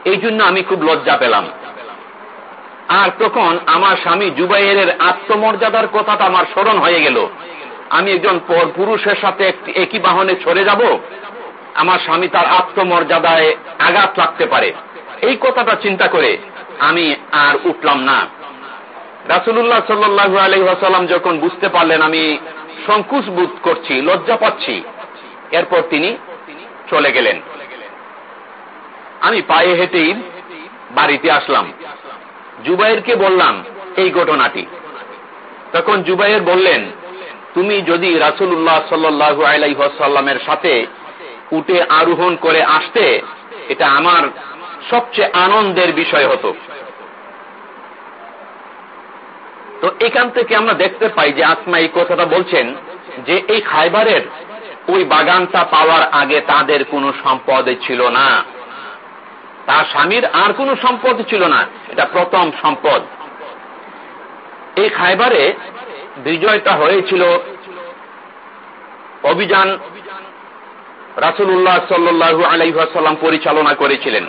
এই জন্য আমি খুব লজ্জা পেলাম। আর তখন আমার স্বামী জুবাইয়ের আত্মমর্যাদার কথাটা আমার স্মরণ হয়ে গেল। আমি একজন পর পুরুষের সাথে একই বাহনে ছড়ে যাব? আমার স্বামী তার আত্মমর্যাদায় আঘাত লাগতে পারে। এই কথাটা চিন্তা করে আমি আর উঠলাম না। রাসুল্লাহ সাল্লু আলহাসাল্লাম যখন বুঝতে পারলেন, আমি সংকুচ বোধ করছি, লজ্জা পাচ্ছি, এরপর তিনি চলে গেলেন। আমি পায়ে হেঁটেই বাড়িতে আসলাম। জুবাইরকে বললাম, এই ঘটনাটি। তখন জুবাইর বললেন, তুমি যদি রাসুল্লাহ সাল্লু আলাইসাল্লামের সাথে উঠে আরোহণ করে আসতে, এটা আমার সবচেয়ে আনন্দের বিষয় হতো। তো এখান থেকে আমরা দেখতে পাই যে আত্মা এই কথাটা বলছেন যে এই খাইবারের ওই বাগানটা পাওয়ার আগে তাদের কোনো সম্পদ ছিল না। তার স্বামীর আর কোনো সম্পদ ছিল না। এটা প্রথম সম্পদ। এই খাইবারে বিজয়টা হয়েছিল অভিযান রাসুল্লাহ সাল্লু আলাইসাল্লাম পরিচালনা করেছিলেন।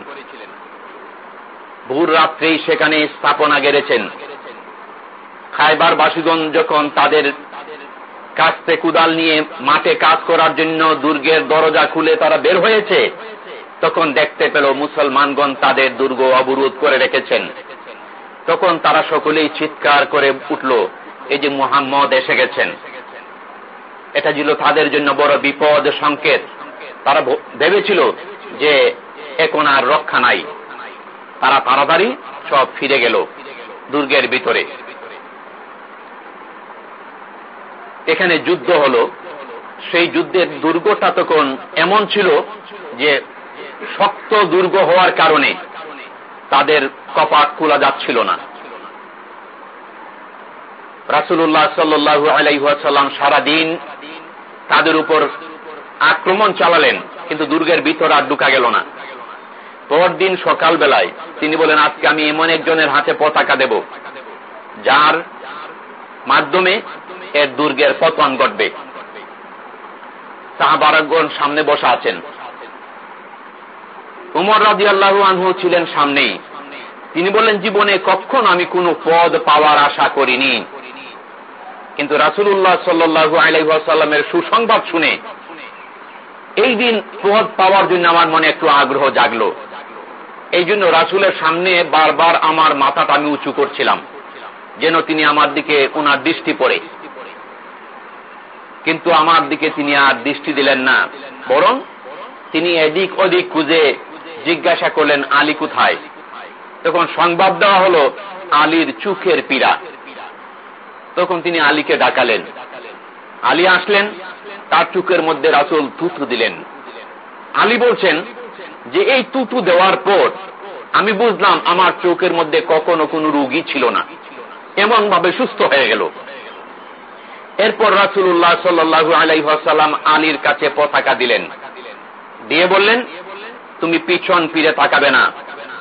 ভোর রাত্রেই সেখানে স্থাপনা গেড়েছেন। খাইবার বাসীগণ যখন তাদের কাস্তে কুদাল নিয়ে মাঠে কাজ করার জন্য দুর্গের দরজা খুলে তারা বের হয়েছে, তখন দেখতে পেল মুসলমানগণ তাদের দুর্গ অবরোধ করে রেখেছেন। তখন তারা সকলেই চিৎকার করে উঠল, এই যে মুহাম্মদ এসে গেছেন। এটা ছিল তাদের জন্য বড় বিপদ সংকেত। তারা ভেবেছিল যে এখন আর রক্ষা নাই। তারা তাড়াতাড়ি সব ফিরে গেল দুর্গের ভিতরে। এখানে যুদ্ধ হলো। সেই যুদ্ধের দুর্গটা তখন এমন ছিল যে শক্ত দুর্গ হওয়ার কারণে তাদের কপাট খোলা যাচ্ছিল না। রাসুল্লাহ সাল্লু আলাইসাল্লাম সারাদিন তাদের উপর আক্রমণ চালালেন, কিন্তু দুর্গের ভিতর আর ঢুকা গেল না। পরদিন সকালবেলায় তিনি বলেন, আজকে আমি এমন একজনের হাতে পতাকা দেব, যার মাধ্যমে এর দুর্গের পতন ঘটবে। সাহাবারাগণ সামনে বসা আছেন। উমর রাজি আল্লাহ আনহু ছিলেন সামনেই। তিনি বললেন, জীবনে কখন আমি কোনো পদ পাওয়ার আশা করিনি। কিন্তু রাসুল্লাহ সাল্লু আলাইসাল্লামের সুসংবাদ শুনে, এই দিন পদ পাওয়ার জন্য আমার মনে একটু আগ্রহ জাগলো। এই জন্য রাসুলের সামনে বারবার আমার মাথাটা আমি উঁচু করছিলাম, যেন তিনি আমার দিকে ওনার দৃষ্টি পড়ে। কিন্তু আমার দিকে তিনি আর দৃষ্টি দিলেন না। বরং তিনি এদিক ওদিক খুঁজে জিজ্ঞাসা করলেন, আলী কোথায়? তখন সংবাদ দেওয়া হলো, আলীর চুখের পীড়া। তখন তিনি আলীকে ডাকালেন। আলী আসলেন, তার চুকের মধ্যে রাসুল তুতু দিলেন। আলী বলছেন, যে এই তুতু দেওয়ার পর আমি বুঝলাম আমার চোখের মধ্যে কখনো কোনো রুগী ছিল না। এমন ভাবে সুস্থ হয়ে গেল। এরপর রাসুল্লাহ সাল্লু আলাইসাল্লাম আলীর কাছে পতাকা দিলেন। দিয়ে বললেন, তুমি পিছন ফিরে তাকাবে না,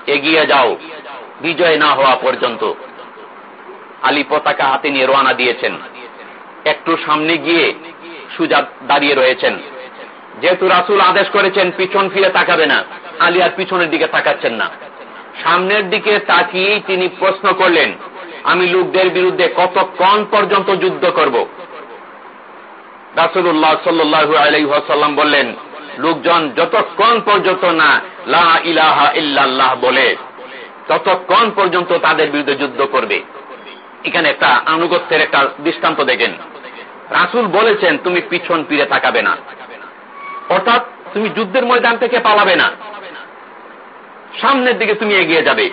এগিয়ে যাও, বিজয় না হওয়া পর্যন্ত। আলী পতাকা হাতে নিয়ে রোয়ানা দিয়েছেন। একটু সামনে গিয়ে সুজা দাঁড়িয়ে রয়েছেন। যেহেতু রাসুল আদেশ করেছেন, পিছন ফিরে তাকাবে না, আলী আর পিছনের দিকে তাকাচ্ছেন না। সামনের দিকে তাকিয়েই তিনি প্রশ্ন করলেন আমি লোকদের বিরুদ্ধে কতক্ষণ পর্যন্ত যুদ্ধ করব? রাসুল্লাহ সাল্লু আলাইসাল্লাম বললেন, লোকজন যতক্ষণ পর্যন্ত না লা ইলাহা ইল্লাল্লাহ বলে, ততক্ষণ পর্যন্ত তাদের বিরুদ্ধে যুদ্ধ করবে। এখানে একটা আনুগত্যের একটা দৃষ্টান্ত দেখেন। রাসুল বলেছেন, তুমি পিছন ফিরে তাকাবে না। অর্থাৎ, তুমি যুদ্ধের ময়দান থেকে পালাবে না। সামনের দিকে তুমি এগিয়ে যাবে।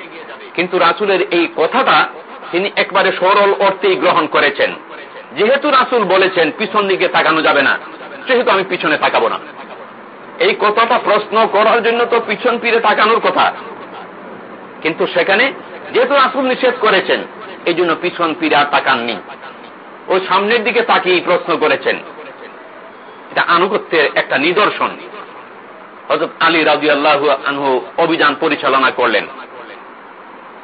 কিন্তু রাসুলের এই কথাটা তিনি একবারে সরল অর্থেই গ্রহণ করেছেন। যেহেতু রাসুল বলেছেন, পিছন দিকে তাকানো যাবে না, সেহেতু আমি পিছনে তাকাবো না। এই কথাটা প্রশ্ন করার জন্য তো পিছন ফিরে তাকানোর কথা। কিন্তু সেখানে যেহেতু রাসুল নিষেধ করেছেন এই জন্য পিছন ফিরে আর তাকাননি। ওই সামনের দিকে তাকিয়ে প্রশ্ন করেছেন। এটা আনুগত্যের একটা নিদর্শন। হজরত আলী রাজু আল্লাহ আনহু অভিযান পরিচালনা করলেন।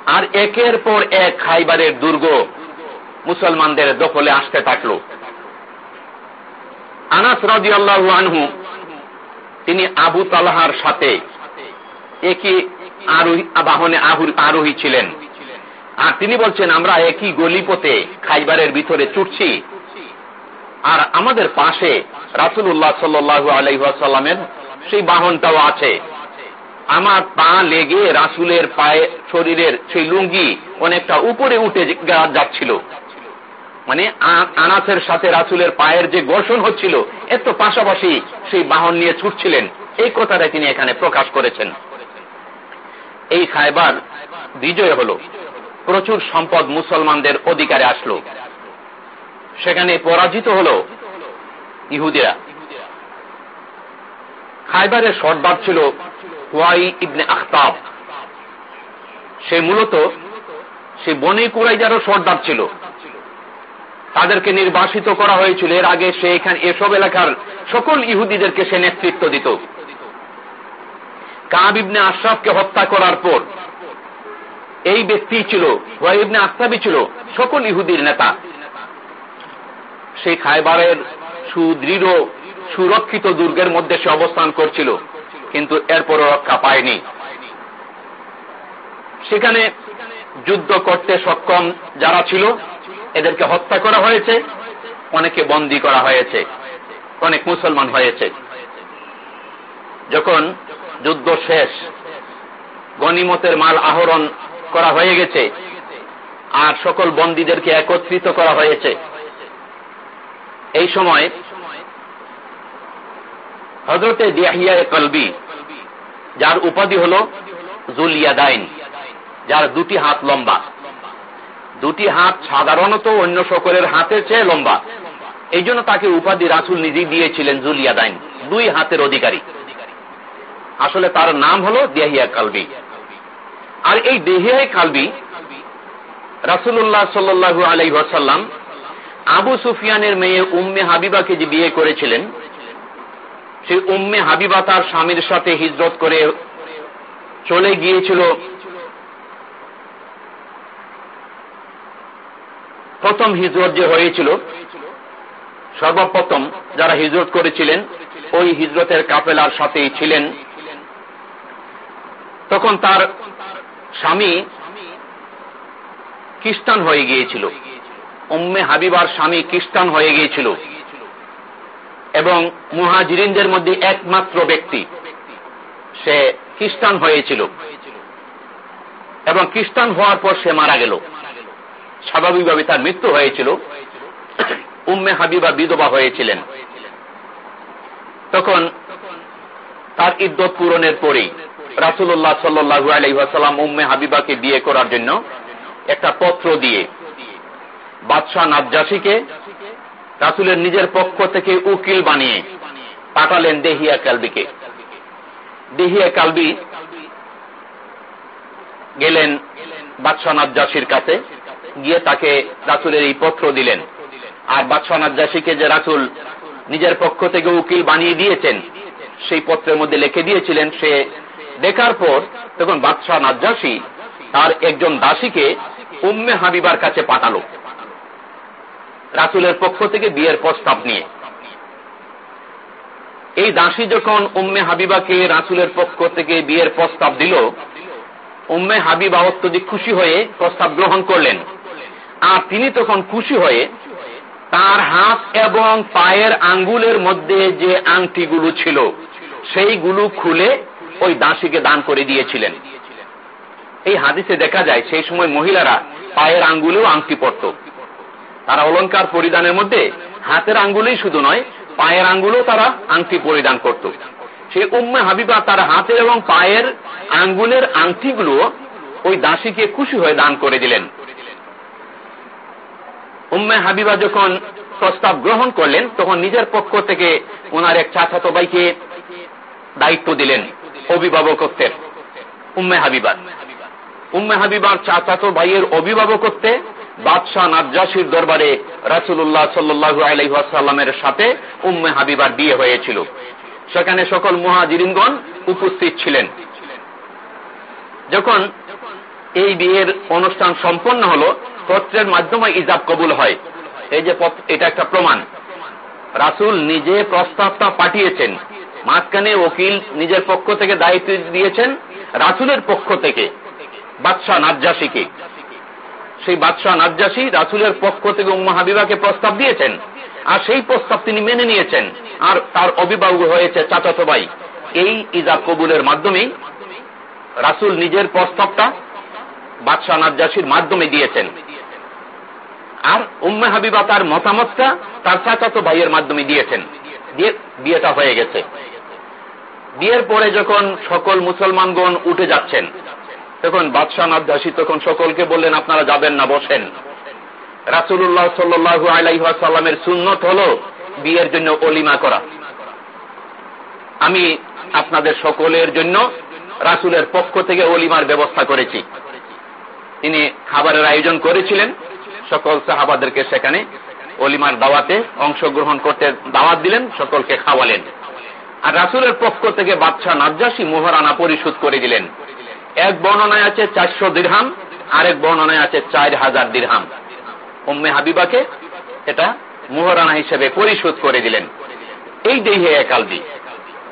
আর একের পর এক খাইবারের দুর্গ মুসলমানদের দখলে আসতে থাকল। আনাস রাজি তিনি আবু তালাহার সাথে একই বাহনে আরোহী ছিলেন। আর তিনি বলছেন, আমরা একই গলিপথে খাইবারের ভিতরে ছুটছি। আর আমাদের পাশে রাসুল্লাহ সাল্লু আলাইসাল্লামের সেই বাহনটাও আছে। আমার পা লেগে রাসুলের পায়ে শরীরের সেই লুঙ্গি অনেকটা উপরে উঠে যাচ্ছিল। মানে আনাসের সাথে রাসুলের পায়ের যে ঘর্ষণ হচ্ছিল এত পাশাপাশি সেই বাহন নিয়ে ছুটছিলেন। এই কথাটা তিনি এখানে প্রকাশ করেছেন। এই খাইবার বিজয় হল। প্রচুর সম্পদ মুসলমানদের অধিকারে আসলো। সেখানে পরাজিত হল ইহুদিরা। খাইবারের সর্দার ছিল হুয়াই ইবনে আখতাব। সে মূলত সে বনে কুরাইজারও সর্দার ছিল। তাদেরকে নির্বাসিত করা হয়েছিল। এর আগে সে এখানে এসব এলাকার সকল ইহুদিদেরকে সে নেতৃত্ব দিত। কাব ইবনে আশরাফকে হত্যা করার পর এই ব্যক্তি ছিল ওয়াইবনে আস্তাবি ছিল সকল ইহুদির নেতা। সেই খাইবারের সুদৃঢ়, সুরক্ষিত দুর্গের মধ্যে সে অবস্থান করছিল। কিন্তু এরপরও রক্ষা পায়নি। সেখানে যুদ্ধ করতে সক্ষম যারা ছিল, এদেরকে হত্যা করা হয়েছে অনেকে বন্দী করা হয়েছে, অনেক মুসলমান হয়েছে। যখন যুদ্ধ শেষ গনিমতের মাল আহরণ করা হয়ে গেছে, আর সকল বন্দীদেরকে একত্রিত করা হয়েছে। এই সময় হজরতে দিয়াহিয়া কলবি, যার উপাধি হল জুলিয়াদাইন, যার দুটি হাত লম্বা। দুটি হাত সাধারণত অন্য সকলের হাতের চেয়ে লম্বা। এই জন্য তাকে উপাধি রাসুল নিজেই দিয়েছিলেন জুলিয়াদাইন, দুই হাতের অধিকারী। আসলে তার নাম হল দেহিয়া কালবি। আর এই দেহিয়াই কালবি রাসুল্লাহ সাল্লু আলাইসাল্লাম আবু সুফিয়ানের মেয়ে উম্মে হাবিবাকে যে বিয়ে করেছিলেন সেই উম্মে হাবিবা তার স্বামীর সাথে হিজরত করে চলে গিয়েছিল। প্রথম হিজরত যে হয়েছিল, সর্বপ্রথম যারা হিজরত করেছিলেন, ওই হিজরতের কাফেলার সাথেই ছিলেন। তখন তার স্বামী খ্রিস্টান হয়ে গিয়েছিল। উম্মে হাবিবার স্বামী খ্রিস্টান হয়ে গিয়েছিল। এবং মুহাজিরিনদের মধ্যে একমাত্র ব্যক্তি। সে খ্রিস্টান হয়েছিল। এবং খ্রিস্টান হওয়ার পর সে মারা গেল। স্বাভাবিকভাবে তার মৃত্যু হয়েছিল। উম্মে হাবিবা বিধবা হয়েছিলেন। তখন তার ইদ্যত পূরণের পরেই রাসুল্লাহ সাল্লু আলহাসাল্লাম উম্মে হাবিবাকে বিয়ে করার জন্য একটা পত্র দিয়ে বাদশাহ নাজ্জাসীকে রাসুলের নিজের পক্ষ থেকে উকিল বানিয়ে পাঠালেন দেহিয়া কালবিকে। দেহিয়া কালবি গেলেন বাদশাহ নাজ্জাসীর কাছে, গিয়ে তাকে রাসুলের এই পত্র দিলেন। আর বাদশাহ নাজ্জাসীকে যে রাসুল নিজের পক্ষ থেকে উকিল বানিয়ে দিয়েছেন, সেই পত্রের মধ্যে লিখে দিয়েছিলেন, সে দেখার পর তখন বাদশাহ নাজ্জাসী তার একজন দাসীকে উম্মে হাবিবার কাছে পাঠালো। রাসুলের পক্ষ থেকে বিয়ের প্রস্তাব নিয়ে। এই দাসী যখন উম্মে হাবিবাকে রাসুলের পক্ষ থেকে বিয়ের প্রস্তাব দিল, উম্মে হাবিবা অত্যধিক খুশি হয়ে প্রস্তাব গ্রহণ করলেন। আর তিনি তখন খুশি হয়ে তার হাত এবং পায়ের আঙ্গুলের মধ্যে যে আংটিগুলো ছিল, সেইগুলো খুলে ওই দাসীকে দান করে দিয়েছিলেন। এই হাদিসে দেখা যায়, সেই সময় মহিলারা পায়ের আঙ্গুলেও আংটি পরত। তারা অলঙ্কার পরিধানের মধ্যে হাতের আঙ্গুলেই শুধু নয়, পায়ের আঙ্গুলেও তারা আংটি পরিধান করত। সেই উম্মে হাবিবা তার হাতের এবং পায়ের আঙ্গুলের আংটিগুলো ওই দাসীকে খুশি হয়ে দান করে দিলেন। উম্মে হাবিবা যখন প্রস্তাব গ্রহণ করলেন, তখন নিজের পক্ষ থেকে ওনার এক চাচাতো ভাইকে দায়িত্ব দিলেন, অভিভাবকত্বের, উম্মে হাবিবার। উম্মে হাবিবার চাচাতো ভাইয়ের অভিভাবকত্বে বাদশাহ নাজ্জাসির দরবারে রাসুল্লাহ সাল্লু আলাইসাল্লামের সাথে উম্মে হাবিবার বিয়ে হয়েছিল। সেখানে সকল মহাজিরিনগণ উপস্থিত ছিলেন। যখন এই বিয়ের অনুষ্ঠান সম্পন্ন হল, পত্রের মাধ্যমে ইজাব কবুল হয়। এই যে এটা একটা প্রমাণ। রাসুল নিজে প্রস্তাবটা পাঠিয়েছেন। মাঝখানে ওকিল নিজের পক্ষ থেকে দায়িত্ব দিয়েছেন, রাসুলের পক্ষ থেকে, বাদশাহ নাজ্জাসীকে। সেই বাদশাহ নাজ্জাসী রাসুলের পক্ষ থেকে উম্মা হাবিবাকে প্রস্তাব দিয়েছেন। আর সেই প্রস্তাব তিনি মেনে নিয়েছেন। আর তার অভিভাবক হয়েছে চাচাতো ভাই এই ইজাব কবুলের মাধ্যমেই রাসুল নিজের প্রস্তাবটা বাদশাহ নাজ্জাসীর মাধ্যমে দিয়েছেন। আর উম্মে হাবিবা তার মতামতটা তার চাচাতো ভাইয়ের মাধ্যমে দিয়েছেন। দিয়ে বিয়েটা হয়ে গেছে। বিয়ের পরে যখন সকল মুসলমানগণ উঠে যাচ্ছেন তখন বাদশাহ নাদ্দাসী তখন সকলকে বললেন, আপনারা যাবেন না, বসেন। রাসুল্লাহ সাল্লু আলাইসাল্লামের সুন্নত হল বিয়ের জন্য অলিমা করা। আমি আপনাদের সকলের জন্য রাসুলের পক্ষ থেকে অলিমার ব্যবস্থা করেছি। তিনি খাবারের আয়োজন করেছিলেন, সকল সাহাবাদেরকে সেখানে অলিমার দাওয়াতে অংশগ্রহণ করতে দাওয়াত দিলেন, সকলকে খাওয়ালেন। আর রাসুলের পক্ষ থেকে বাদশাহ নাজ্জাসী মোহরানা পরিশোধ করে দিলেন। এক বর্ণনায় আছে চারশো দীর্হাম, আরেক বর্ণনায় আছে চার হাজার দীর্হাম। উম্মে হাবিবাকে এটা মোহরানা হিসেবে পরিশোধ করে দিলেন। এই দেহে একালবি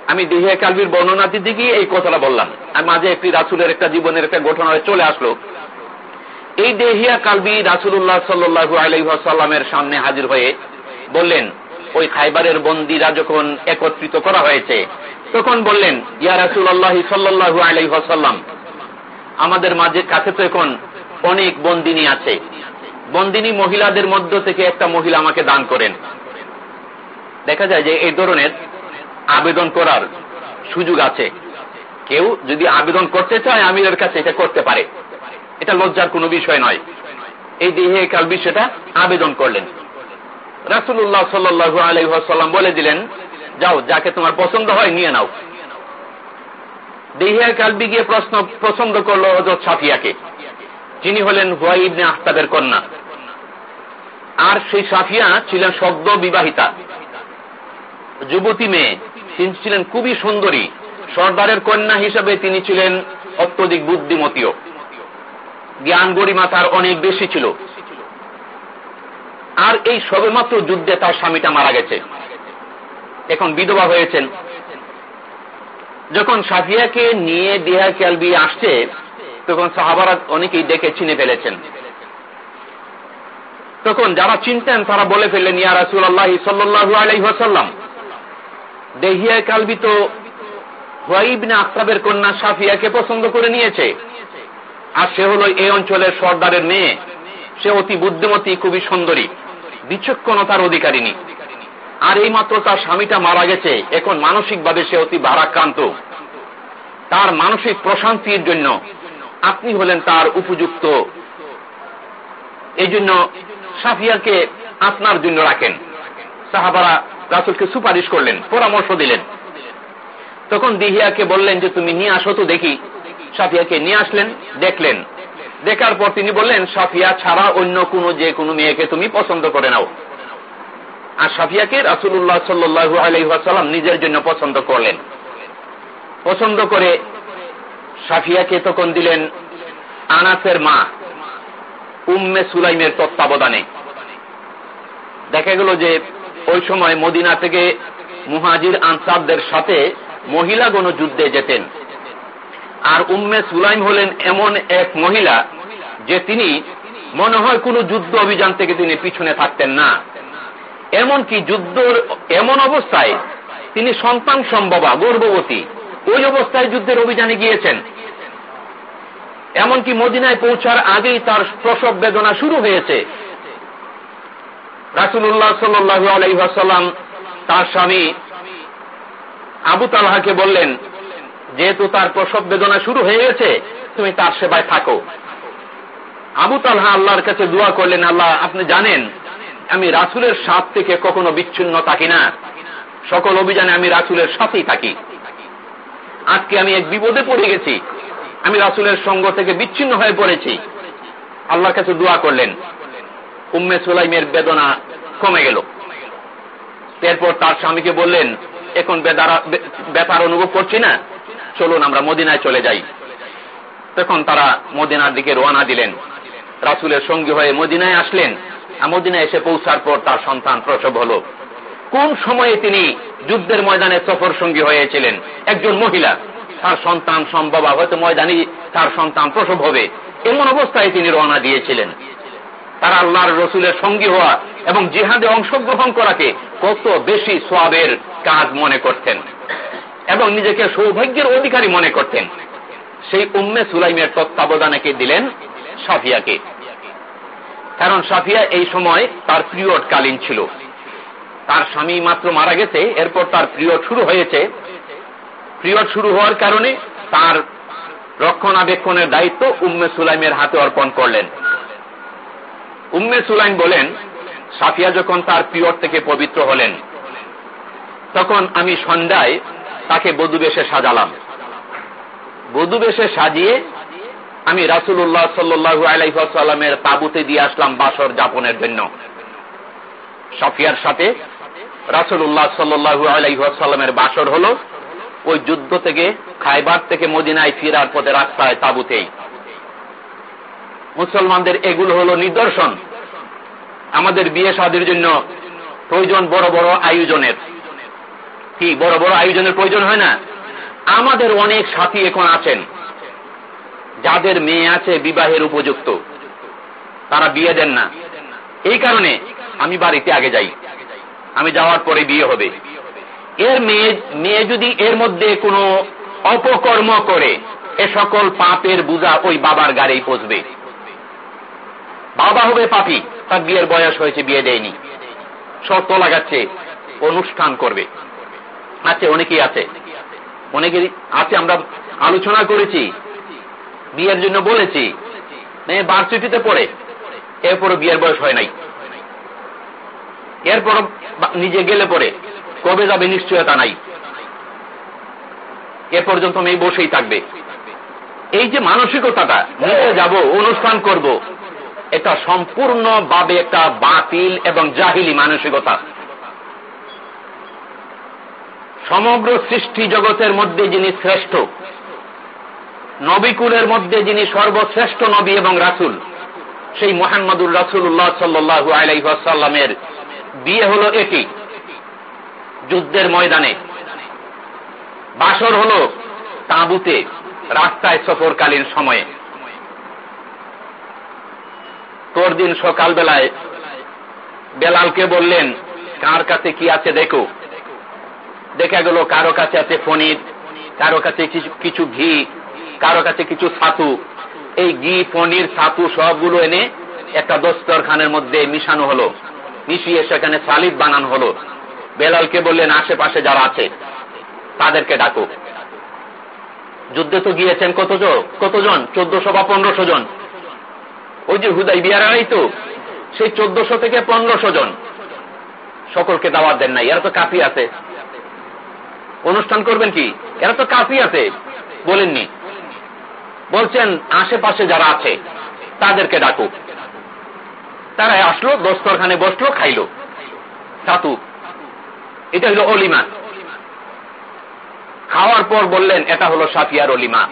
আমি দেহে একালবির বর্ণনা দিতে গিয়ে এই কথাটা বললাম। আর মাঝে একটি রাসুলের একটা জীবনের একটা ঘটনা চলে আসলো। এই দেহিয়া কালবি রাসুল্লাহ সাল্লু আলাইসাল্লামের সামনে হাজির হয়ে বললেন, ওই খাইবারের বন্দিরা যখন একত্রিত করা হয়েছে, তখন বললেন, ইয়া রাসুল আল্লাহ সাল্লু আলাইসাল্লাম আমাদের মাঝে কাছে তো এখন অনেক বন্দিনী আছে। বন্দিনী মহিলাদের মধ্য থেকে একটা মহিলা আমাকে দান করেন। দেখা যায় যে এই ধরনের আবেদন করার সুযোগ আছে। কেউ যদি আবেদন করতে চায়, আমিরের কাছে এটা করতে পারে। এটা লজ্জার কোনো বিষয় নয়। এই দেহে কাল বিষয়টা আবেদন করলেন। রাসুল্লাহ সাল্লু আলহাম বলে দিলেন, যাও, যাকে তোমার পছন্দ হয় নিয়ে নাও। দেহিয়া কালবি গিয়ে প্রশ্ন পছন্দ করল হজরত সাফিয়াকে। যিনি হলেন হুয়াইবনে আহতাবের কন্যা। আর সেই সাফিয়া ছিলেন শব্দ বিবাহিতা। যুবতী মেয়ে। তিনি ছিলেন খুবই সুন্দরী। সর্দারের কন্যা হিসাবে তিনি ছিলেন অত্যধিক বুদ্ধিমতীয় জ্ঞান গরিমা তার অনেক বেশি ছিল। আর এই সবেমাত্র যুদ্ধে তার স্বামীটা মারা গেছে। এখন বিধবা হয়েছেন। যখন সাফিয়াকে নিয়ে দিহা ক্যালবি আসছে, তখন সাহাবারা অনেকেই দেখে চিনে ফেলেছেন। তখন যারা চিনতেন, তারা বলে ফেললেন, ইয়া রাসুল আল্লাহ সাল্লু আলাইসাল্লাম দেহিয়া কালবি তো হুয়াইবিন আখতাবের কন্যা সাফিয়াকে পছন্দ করে নিয়েছে। আর সে হলো এই অঞ্চলের সর্দারের মেয়ে। সে অতি বুদ্ধিমতী, খুবই সুন্দরী, বিচক্ষণতার অধিকারিনী আর এই মাত্র তার স্বামীটা মারা গেছে, এখন মানসিকভাবে সে অতি ভারাক্রান্ত। তার মানসিক প্রশান্তির জন্য আপনি হলেন তার উপযুক্ত। এই জন্য সাফিয়াকে আপনার জন্য রাখেন। সাহাবারা রাসুলকে সুপারিশ করলেন, পরামর্শ দিলেন। তখন দিহিয়াকে বললেন যে, তুমি নিয়ে আসো তো দেখি। সাফিয়াকে নিয়ে আসলেন, দেখলেন। দেখার পর তিনি বললেন, সাফিয়া ছাড়া অন্য কোনো যে কোনো মেয়েকে তুমি পছন্দ করে নাও। আর সাফিয়াকে রাসুল্লাহ সাল্লু আলহাম নিজের জন্য পছন্দ করলেন। পছন্দ করে সাফিয়াকে তখন দিলেন আনাসের মা, উম্মে সুলাইমের তত্ত্বাবধানে। দেখা গেল যে ওই সময় মদিনা থেকে মুহাজির আনসারদের সাথে মহিলাগণ যুদ্ধে যেতেন। আর উম্মে সুলাইম হলেন এমন এক মহিলা যে তিনি মনে হয় কোন যুদ্ধ অভিযান থেকে তিনি পিছনে থাকতেন না। এমনকি যুদ্ধ এমন অবস্থায় তিনি সন্তান সম্ভবা, গর্ভবতী। ওই অবস্থায় যুদ্ধের অভিযানে গিয়েছেন। এমনকি মদিনায় পৌঁছার আগেই তার প্রসব বেদনা শুরু হয়েছে। রাসুল্লাহ সাল্লু আলাইসাল্লাম তার স্বামী আবু তালহাকে বললেন, যেহেতু তার প্রসব বেদনা শুরু হয়ে গেছে, তুমি তার সেবায় থাকো। আবু তালহা আল্লাহর কাছে দোয়া করলেন, আল্লাহ, আপনি জানেন আমি রাসুলের সাথ থেকে কখনো বিচ্ছিন্ন থাকি না। সকল অভিযানে আমি রাসুলের সাথেই থাকি। আজকে আমি এক বিপদে পড়ে গেছি। আমি রাসুলের সঙ্গ থেকে বিচ্ছিন্ন হয়ে পড়েছি। আল্লাহর কাছে দোয়া করলেন। উম্মে সুলাইমের বেদনা কমে গেল। এরপর তার স্বামীকে বললেন, এখন ব্যথার অনুভব করছি না। চলুন আমরা মদিনায় চলে যাই। তখন তারা মদিনার দিকে রোয়ানা দিলেন। রাসুলের সঙ্গী হয়ে মদিনায় আসলেন। মদিনায় এসে পৌঁছার পর তার সন্তান প্রসব হল। কোন সময়ে তিনি যুদ্ধের ময়দানে সফর সঙ্গী হয়েছিলেন? একজন মহিলা। তার সন্তান সম্ভব হয়তো ময়দানি তার সন্তান প্রসব হবে। এমন অবস্থায় তিনি রওনা দিয়েছিলেন। তারা আল্লাহর রসুলের সঙ্গী হওয়া এবং জিহাদে অংশগ্রহণ করাকে কত বেশি সোয়াবের কাজ মনে করতেন এবং নিজেকে সৌভাগ্যের অধিকারী মনে করতেন। সেই উম্মে সুলাইমের তত্ত্বাবধানকে দিলেন? সাফিয়াকে কারণ সাফিয়া এই সময় তার পিরিয়ড কালীন ছিল। তার স্বামী মাত্র মারা গেছে, এরপর তার পিরিয়ড শুরু হয়েছে। পিরিয়ড শুরু হওয়ার কারণে তার রক্ষণাবেক্ষণের দায়িত্ব উম্মে সুলাইমের হাতে অর্পণ করলেন। উম্মে সুলাইম বলেন, সাফিয়া যখন তার পিরিয়ড থেকে পবিত্র হলেন, তখন আমি সন্ধ্যায় তাকে বধু বেশে সাজালাম। বধু বেশে সাজিয়ে আমি রাসুল্লাহ সাল্লু আলাইসাল্লামের তাবুতে দিয়ে আসলাম বাসর যাপনের জন্য। সাফিয়ার সাথে রাসুল্লাহ সাল্লু আলাইসাল্লামের বাসর হল ওই যুদ্ধ থেকে, খাইবার থেকে মদিনায় ফিরার পথে রাস্তায় তাবুতেই মুসলমানদের এগুলো হলো নিদর্শন। আমাদের বিয়ে শাদির জন্য প্রয়োজন বড় বড় আয়োজনের। কি, বড় বড় আয়োজনের প্রয়োজন হয় না? আমাদের অনেক সাথী এখন আছেন। যাদের মেয়ে আছে বিবাহের উপযুক্ত, তারা বিয়ে দেন না। এই কারণে আমি বাড়িতে আগে যাই। আমি যাওয়ার পরে বিয়ে হবে। এর মেয়ে মেয়ে যদি এর মধ্যে কোনো অপকর্ম করে, এ সকল পাপের বুঝা ওই বাবার গাড়ি পচবে। বাবা হবে পাপি, তার বিয়ের বয়স হয়েছে, বিয়ে দেয়নি। শর্ত লাগাচ্ছে, অনুষ্ঠান করবে। আছে, অনেকেই আছে। অনেকেরই আছে, আমরা আলোচনা করেছি। বিয়ের জন্য বলেছি। মেয়ে বার্ষিকীতে পড়ে। এরপরও বিয়ের বয়স হয় নাই। এরপর নিজে গেলে পরে কবে যাবে নিশ্চয়তা নাই। এ পর্যন্ত মেয়ে বসেই থাকবে। এই যে মানসিকতাটা, নিজে যাব, অনুষ্ঠান করব, এটা সম্পূর্ণভাবে একটা বাতিল এবং জাহিলি মানসিকতা। সমগ্র সৃষ্টি জগতের মধ্যে যিনি শ্রেষ্ঠ নবিকুলের মধ্যে যিনি সর্বশ্রেষ্ঠ নবী এবং রাসুল, সেই মোহাম্মদুর রাসুল্লাহ সাল্লু আলাইসাল্লামের বিয়ে হলো এটি, যুদ্ধের ময়দানে। বাসর হল তাঁবুতে রাস্তায় সফরকালীন সময়ে। তোর দিন সকালবেলায় বেলালকে বললেন, কার কাছে কি আছে দেখো? দেখা গেল কারও কাছে আছে পনির, কারও কাছে কিছু ঘি কারও কাছে কিছু ছাতু, এই ঘি পনির, ছাতু সবগুলো এনে একটা দস্তরখানের মধ্যে মিশানো হলো। মিশিয়ে সেখানে সালিদ বানানো হলো। বেলালকে বললেন, আশেপাশে যারা আছে, তাদেরকে ডাকো। যুদ্ধে তো গিয়েছেন কতজন? কতজন? চোদ্দশো বা পনেরোশো জন। ওই যে হুদাই বিয়ারাই তো, সেই চোদ্দশো থেকে পনেরোশো জন। সকলকে দাওয়াত দেন নাই। এরা তো কাফি আছে। অনুষ্ঠান করবেন কি? এরা তো কাফি আছে। বলেননি। বলছেন, আশেপাশে যারা আছে, তাদেরকে ডাকুক। তারা আসলো, দস্তরখানে বসল, খাইলো। সাতু এটা হলো অলিমা। খাওয়ার পর বললেন, এটা হলো সাফিয়ার অলিমা।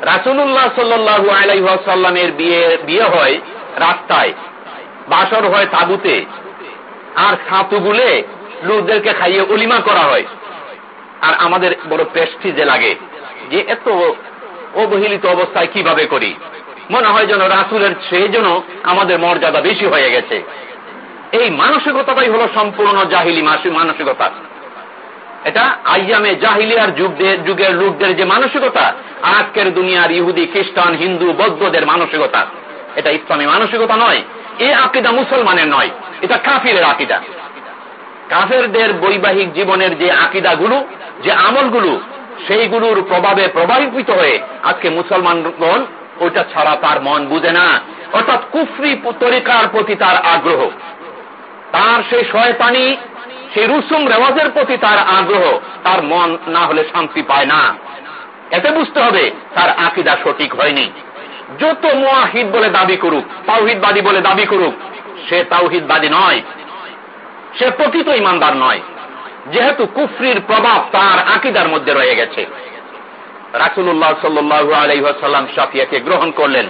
রাসুল্লাহ সাল্লু আলাইসাল্লামের বিয়ে বিয়ে হয় রাস্তায়, বাসর হয় তাবুতে, আর খাতুগুলে লোকদেরকে খাইয়ে অলিমা করা হয়। আর আমাদের বড় যে লাগে যে এত অবহেলিত অবস্থায় কীভাবে করি? মনে হয় যেন রাসুলের সেই জন্য আমাদের মর্যাদা বেশি হয়ে গেছে। এই মানসিকতাটাই হলো সম্পূর্ণ জাহিলি মানসিকতা। এটা আইয়ামে জাহিলিয়ার যুগের লোকদের যে মানসিকতা, আজকের দুনিয়ার ইহুদি, খ্রিস্টান, হিন্দু, বৌদ্ধদের মানসিকতা। এটা ইসলামী মানসিকতা নয়, এ আকিদা মুসলমানের নয়, এটা কাফিরের আকিদা। কাফেরদের বৈবাহিক জীবনের যে আকিদাগুলো, যে আমলগুলো সেইগুলোর প্রভাবে প্রভাবিত হয়ে আজকে মুসলমানগণ ওইটা ছাড়া তার মন বুঝে না। অর্থাৎ কুফরি তরিকার প্রতি তার আগ্রহ। তার সেই শয়তানি, সেই রুসুম রেওয়াজের প্রতি তার আগ্রহ, তার মন না হলে শান্তি পায় না। এতে বুঝতে হবে তার আকিদা সঠিক হয়নি। যত মোয়াহিদ বলে দাবি করুক, তাওহিদবাদী বলে দাবি করুক, সে তাওহিদবাদী নয়। সে প্রকৃত ইমানদার নয়। যেহেতু কুফরির প্রভাব তার আকিদার মধ্যে রয়ে গেছে। রাসুল্লাহ সাল্লু আলাইসাল্লাম সাফিয়াকে গ্রহণ করলেন।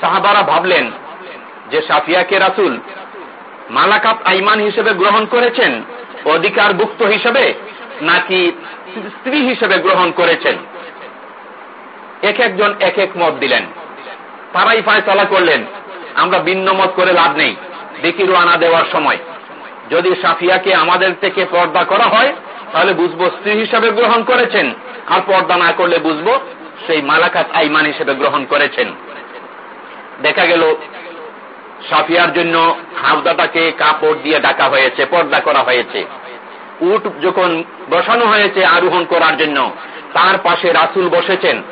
সাহাবারা ভাবলেন যে সাফিয়াকে রাসুল মালাকাত আইমান হিসেবে গ্রহণ করেছেন অধিকার গুপ্ত হিসেবে, নাকি স্ত্রী হিসেবে গ্রহণ করেছেন? এক একজন এক এক মত দিলেন। তারাই ফায়সলা করলেন, আমরা ভিন্ন মত করে লাভ নেই। আনা দেওয়ার সময়। যদি সাফিয়াকে আমাদের থেকে পর্দা করা হয়, তাহলে বুঝব স্ত্রী হিসাবে গ্রহণ করেছেন। আর পর্দা না করলে বুঝব সেই মালাকাত আইমান হিসেবে গ্রহণ করেছেন। দেখা গেল, সাফিয়ার জন্য হাওদাটাকে কাপড় দিয়ে ডাকা হয়েছে, পর্দা করা হয়েছে। উট যখন বসানো হয়েছে আরোহণ করার জন্য, তার পাশে রাসুল বসেছেন।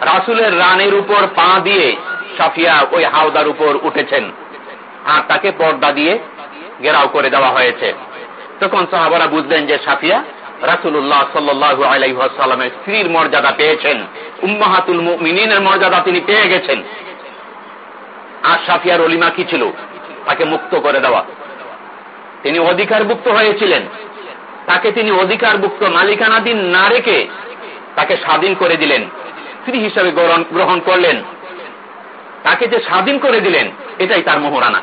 রাসুলের রানের উপর পা দিয়ে সাফিয়া ওই হাওদার উপর উঠেছেন। আর তাকে পর্দা দিয়ে গেরাও করে দেওয়া হয়েছে। তখন সাহাবারা বুঝলেন যে সাফিয়া রাসুল্লাহ সাল্লু আলাইসাল্লামের স্ত্রীর মর্যাদা পেয়েছেন। উম্মাহাতুল মিনের মর্যাদা তিনি পেয়ে গেছেন। আর সাফিয়ার অলিমা কি ছিল? তাকে মুক্ত করে দেওয়া। তিনি অধিকারভুক্ত হয়েছিলেন। তাকে তিনি অধিকারভুক্ত মালিকানাধীন না রেখে তাকে স্বাধীন করে দিলেন। স্ত্রী হিসাবে গ্রহণ করলেন। তাকে যে স্বাধীন করে দিলেন, এটাই তার মোহরানা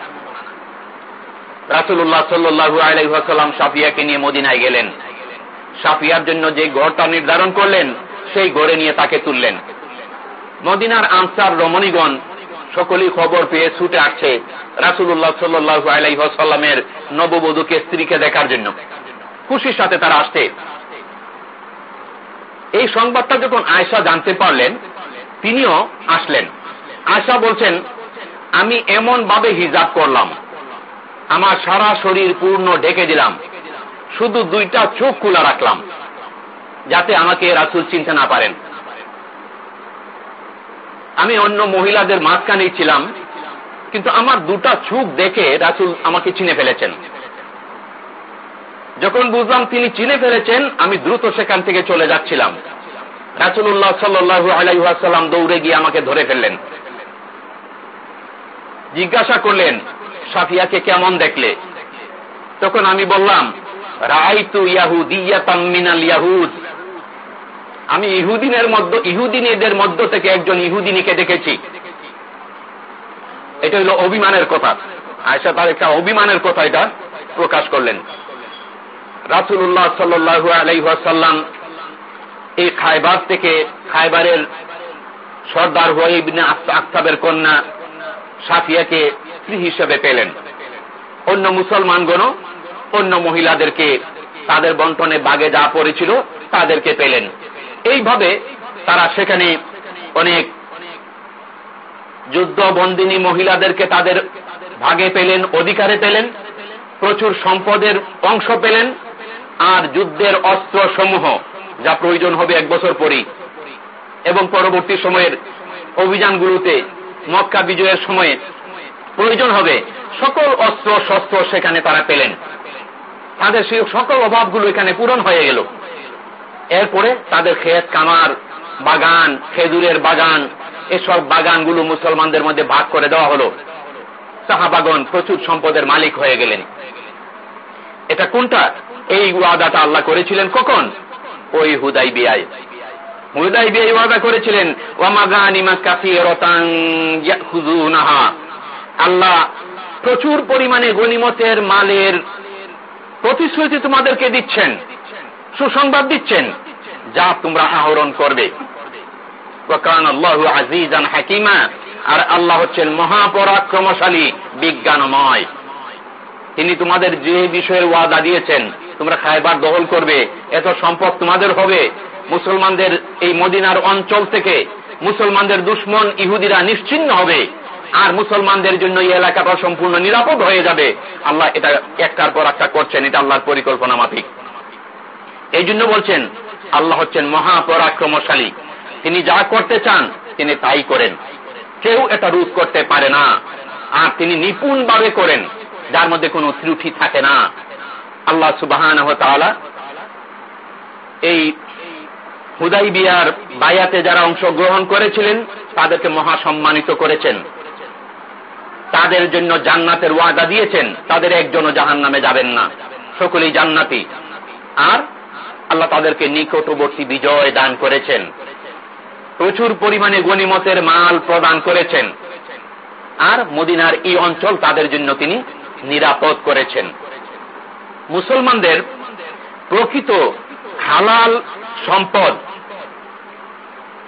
রাসুল্লাহ সাল্লু আলাইসাল্লাম সাফিয়াকে নিয়ে মদিনায় গেলেন। সাফিয়ার জন্য যে গড়টা নির্ধারণ করলেন, সেই গড়ে নিয়ে তাকে তুললেন। মদিনার আনসার রমণীগণ সকলেই খবর পেয়ে ছুটে আসছে রাসুল্লাহ সাল্লু আলাইসাল্লামের নববধূকে স্ত্রীকে দেখার জন্য। খুশির সাথে তারা আসছে। এই সংবাদটা যখন আয়সা জানতে পারলেন, তিনিও আসলেন। আয়সা বলছেন, আমি এমন ভাবে হিজাব করলাম আমার সারা শরীর পূর্ণ ঢেকে দিলাম। শুধু দুইটা চোখ খোলা রাখলাম, যাতে আমাকে রাসুল চিনতে না পারেন। আমি অন্য মহিলাদের মাঝখানেই ছিলাম, কিন্তু আমার দুটা চোখ দেখে রাসুল আমাকে চিনে ফেলেছেন। যখন বুঝলাম তিনি চিনে ফেলেছেন, আমি দ্রুত সেখান থেকে চলে যাচ্ছিলাম। রাসুল্লাহ সাল্লু আলাইসাল্লাম দৌড়ে গিয়ে আমাকে ধরে ফেললেন। জিজ্ঞাসা করলেন সাফিয়াকে কেমন দেখলে? তখন আমি বললাম রাইতু ইয়াহুদিয়াতামিনাল ইয়াহুদ। আমি ইহুদিনের মধ্যে, ইহুদিনীদের মধ্য থেকে একজন ইহুদিনীকে দেখেছি। এটা হলো অভিমানের কথা। আয়সা তার একটা অভিমানের কথা এটা প্রকাশ করলেন। রাসুল্লাহ সাল্লু আলাইসাল্লাম এই খাইবার থেকে খাইবারের সর্দার ওয়াইবিন আক্তাবের কন্যা সাফিয়াকে স্ত্রী হিসেবে পেলেন। অন্য মুসলমানগণও অন্য মহিলাদেরকে তাদের বন্টনে বাগে যা পড়েছিল তাদেরকে পেলেন। এইভাবে তারা সেখানে অনেক যুদ্ধ বন্দিনী মহিলাদেরকে তাদের ভাগে পেলেন, অধিকারে পেলেন, প্রচুর সম্পদের অংশ পেলেন আর যুদ্ধের অস্ত্র সমূহ যা প্রয়োজন হবে এক বছর পরই। এবং পরবর্তী সময়ের অভিযানগুলোতে মক্কা বিজয়ের সময়ে প্রয়োজন হবে। সকল অস্ত্র, শস্ত্র সেখানে তারা পেলেন। তাদের সেই সকল অভাবগুলো এখানে পূরণ হয়ে গেল। এরপরে তাদের ক্ষেত কামার বাগান, খেজুরের বাগান, এসব বাগানগুলো মুসলমানদের মধ্যে ভাগ করে দেওয়া হলো। সাহাবাগন প্রচুর সম্পদের মালিক হয়ে গেলেন। এটা কোনটা? এই ওয়াদাটা আল্লাহ করেছিলেন কখন? ওই হুদাই বিয়ায় হুদাই বিয়াই ওয়াদা করেছিলেন আল্লাহ প্রচুর পরিমাণে গনিমতের মালের প্রতিশ্রুতি তোমাদেরকে দিচ্ছেন, সুসংবাদ দিচ্ছেন, যা তোমরা আহরণ করবে। হাকিমা, আর আল্লাহ হচ্ছেন মহাপরাক্রমশালী, বিজ্ঞানময়। তিনি তোমাদের যে বিষয়ের ওয়াদা দিয়েছেন, তোমরা খাইবার দখল করবে, এত সম্পদ তোমাদের হবে। মুসলমানদের এই মদিনার অঞ্চল থেকে মুসলমানদের দুশ্মন ইহুদিরা নিশ্চিন্ন হবে। আর মুসলমানদের জন্য এই এলাকাটা সম্পূর্ণ নিরাপদ হয়ে যাবে। আল্লাহ এটা একটার পর একটা করছেন, এটা আল্লাহর পরিকল্পনা মাফিক। এই জন্য বলছেন, আল্লাহ হচ্ছেন মহাপরাক্রমশালী। তিনি যা করতে চান, তিনি তাই করেন। কেউ এটা রোধ করতে পারে না। আর তিনি নিপুণ ভাবে করেন, যার মধ্যে কোনো ত্রুটি থাকে না। আল্লাহ সুবাহান এই হুদাই বিয়ার বায়াতে যারা অংশগ্রহণ করেছিলেন, তাদেরকে মহাসম্মানিত করেছেন। তাদের জন্য জান্নাতের ওয়াদা দিয়েছেন, তাদের একজনও জাহান নামে যাবেন না। সকলেই জান্নাতি। আর আল্লাহ তাদেরকে নিকটবর্তী বিজয় দান করেছেন। প্রচুর পরিমাণে গণিমতের মাল প্রদান করেছেন। আর মদিনার এই অঞ্চল তাদের জন্য তিনি নিরাপদ করেছেন। মুসলমানদের প্রকৃত হালাল সম্পদ,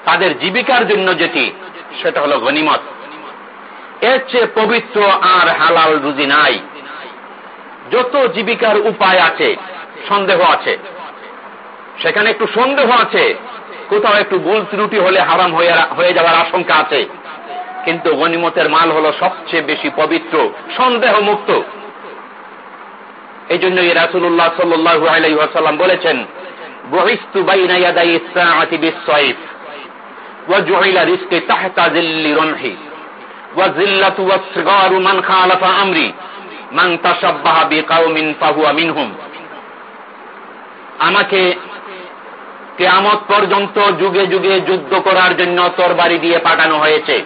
তাদের জীবিকার জন্য যেটি, সেটা হল গনিমত এর চেয়ে পবিত্র আর হালাল রুজি নাই। যত জীবিকার উপায় আছে, সন্দেহ আছে। সেখানে একটু সন্দেহ আছে, কোথাও একটু ভুল ত্রুটি হলে হারাম হয়ে যাওয়ার আশঙ্কা আছে। কিন্তু গণিমতের মাল হল সবচেয়ে বেশি পবিত্র সন্দেহ মুক্ত এই জন্যই রাসুল্লাহ সাল্লাম বলেছেন বহিস্তুবাই আমাকে কেয়ামত পর্যন্ত যুগে যুগে যুদ্ধ করার জন্য তরবারি দিয়ে পাঠানো হয়েছে।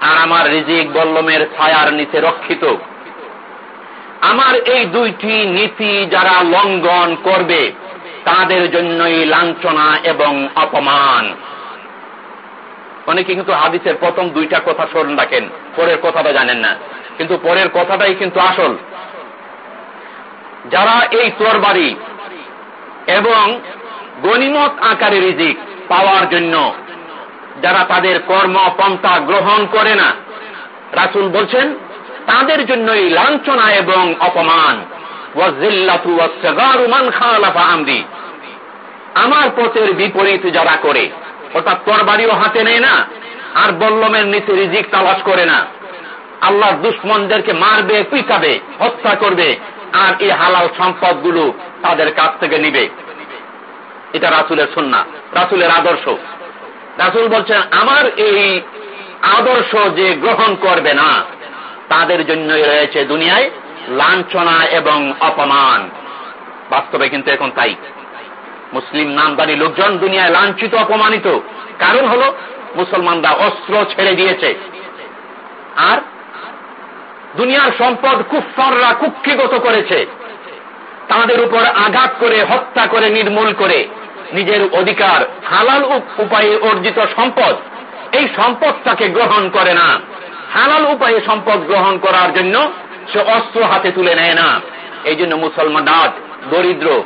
আর আমার রিজিক বল্লমের ছায়ার নিচে রক্ষিত। আমার এই দুইটি নীতি যারা লঙ্ঘন করবে, তাদের জন্যই লাঞ্ছনা এবং অপমান। অনেকে কিন্তু হাদিসের প্রথম দুইটা কথা স্মরণ রাখেন, পরের কথাটা জানেন না। কিন্তু পরের কথাটাই কিন্তু আসল। যারা এই তরবারি এবং গণিমত আকারে রিজিক পাওয়ার জন্য যারা তাদের কর্ম পন্থা গ্রহণ করে না, রাসুল বলছেন, তাদের জন্যই লাঞ্ছনা এবং অপমান আমার পথের বিপরীত যারা করে অর্থাৎ তরবারিও হাতে নেয় না, আর বল্লমের নিচে রিজিক তালাশ করে না। আল্লাহর দুশ্মনদেরকে মারবে, পিটাবে, হত্যা করবে, আর এই হালাল সম্পদগুলো তাদের কাছ থেকে নিবে। এটা রাসুলের সন্না রাসুলের আদর্শ। রাসুল বলছেন, আমার এই আদর্শ যে গ্রহণ করবে না, তাদের জন্যই রয়েছে দুনিয়ায় লাঞ্ছনা এবং অপমান। বাস্তবে কিন্তু এখন তাই। মুসলিম নামদারি লোকজন দুনিয়ায় লাঞ্ছিত, অপমানিত। কারণ হল, মুসলমানরা অস্ত্র ছেড়ে দিয়েছে। আর দুনিয়ার সম্পদ কুফাররা কুক্ষিগত করেছে। তাদের উপর আঘাত করে, হত্যা করে, নির্মূল করে। নিজের অধিকার, হালাল উপায়ে অর্জিত সম্পদ, এই সম্পদটাকে গ্রহণ করে না। হালাল উপায়ে সম্পদ গ্রহণ করার জন্য সে অস্ত্র হাতে তুলে নেয় না। এই জন্য মুসলমান দরিদ্র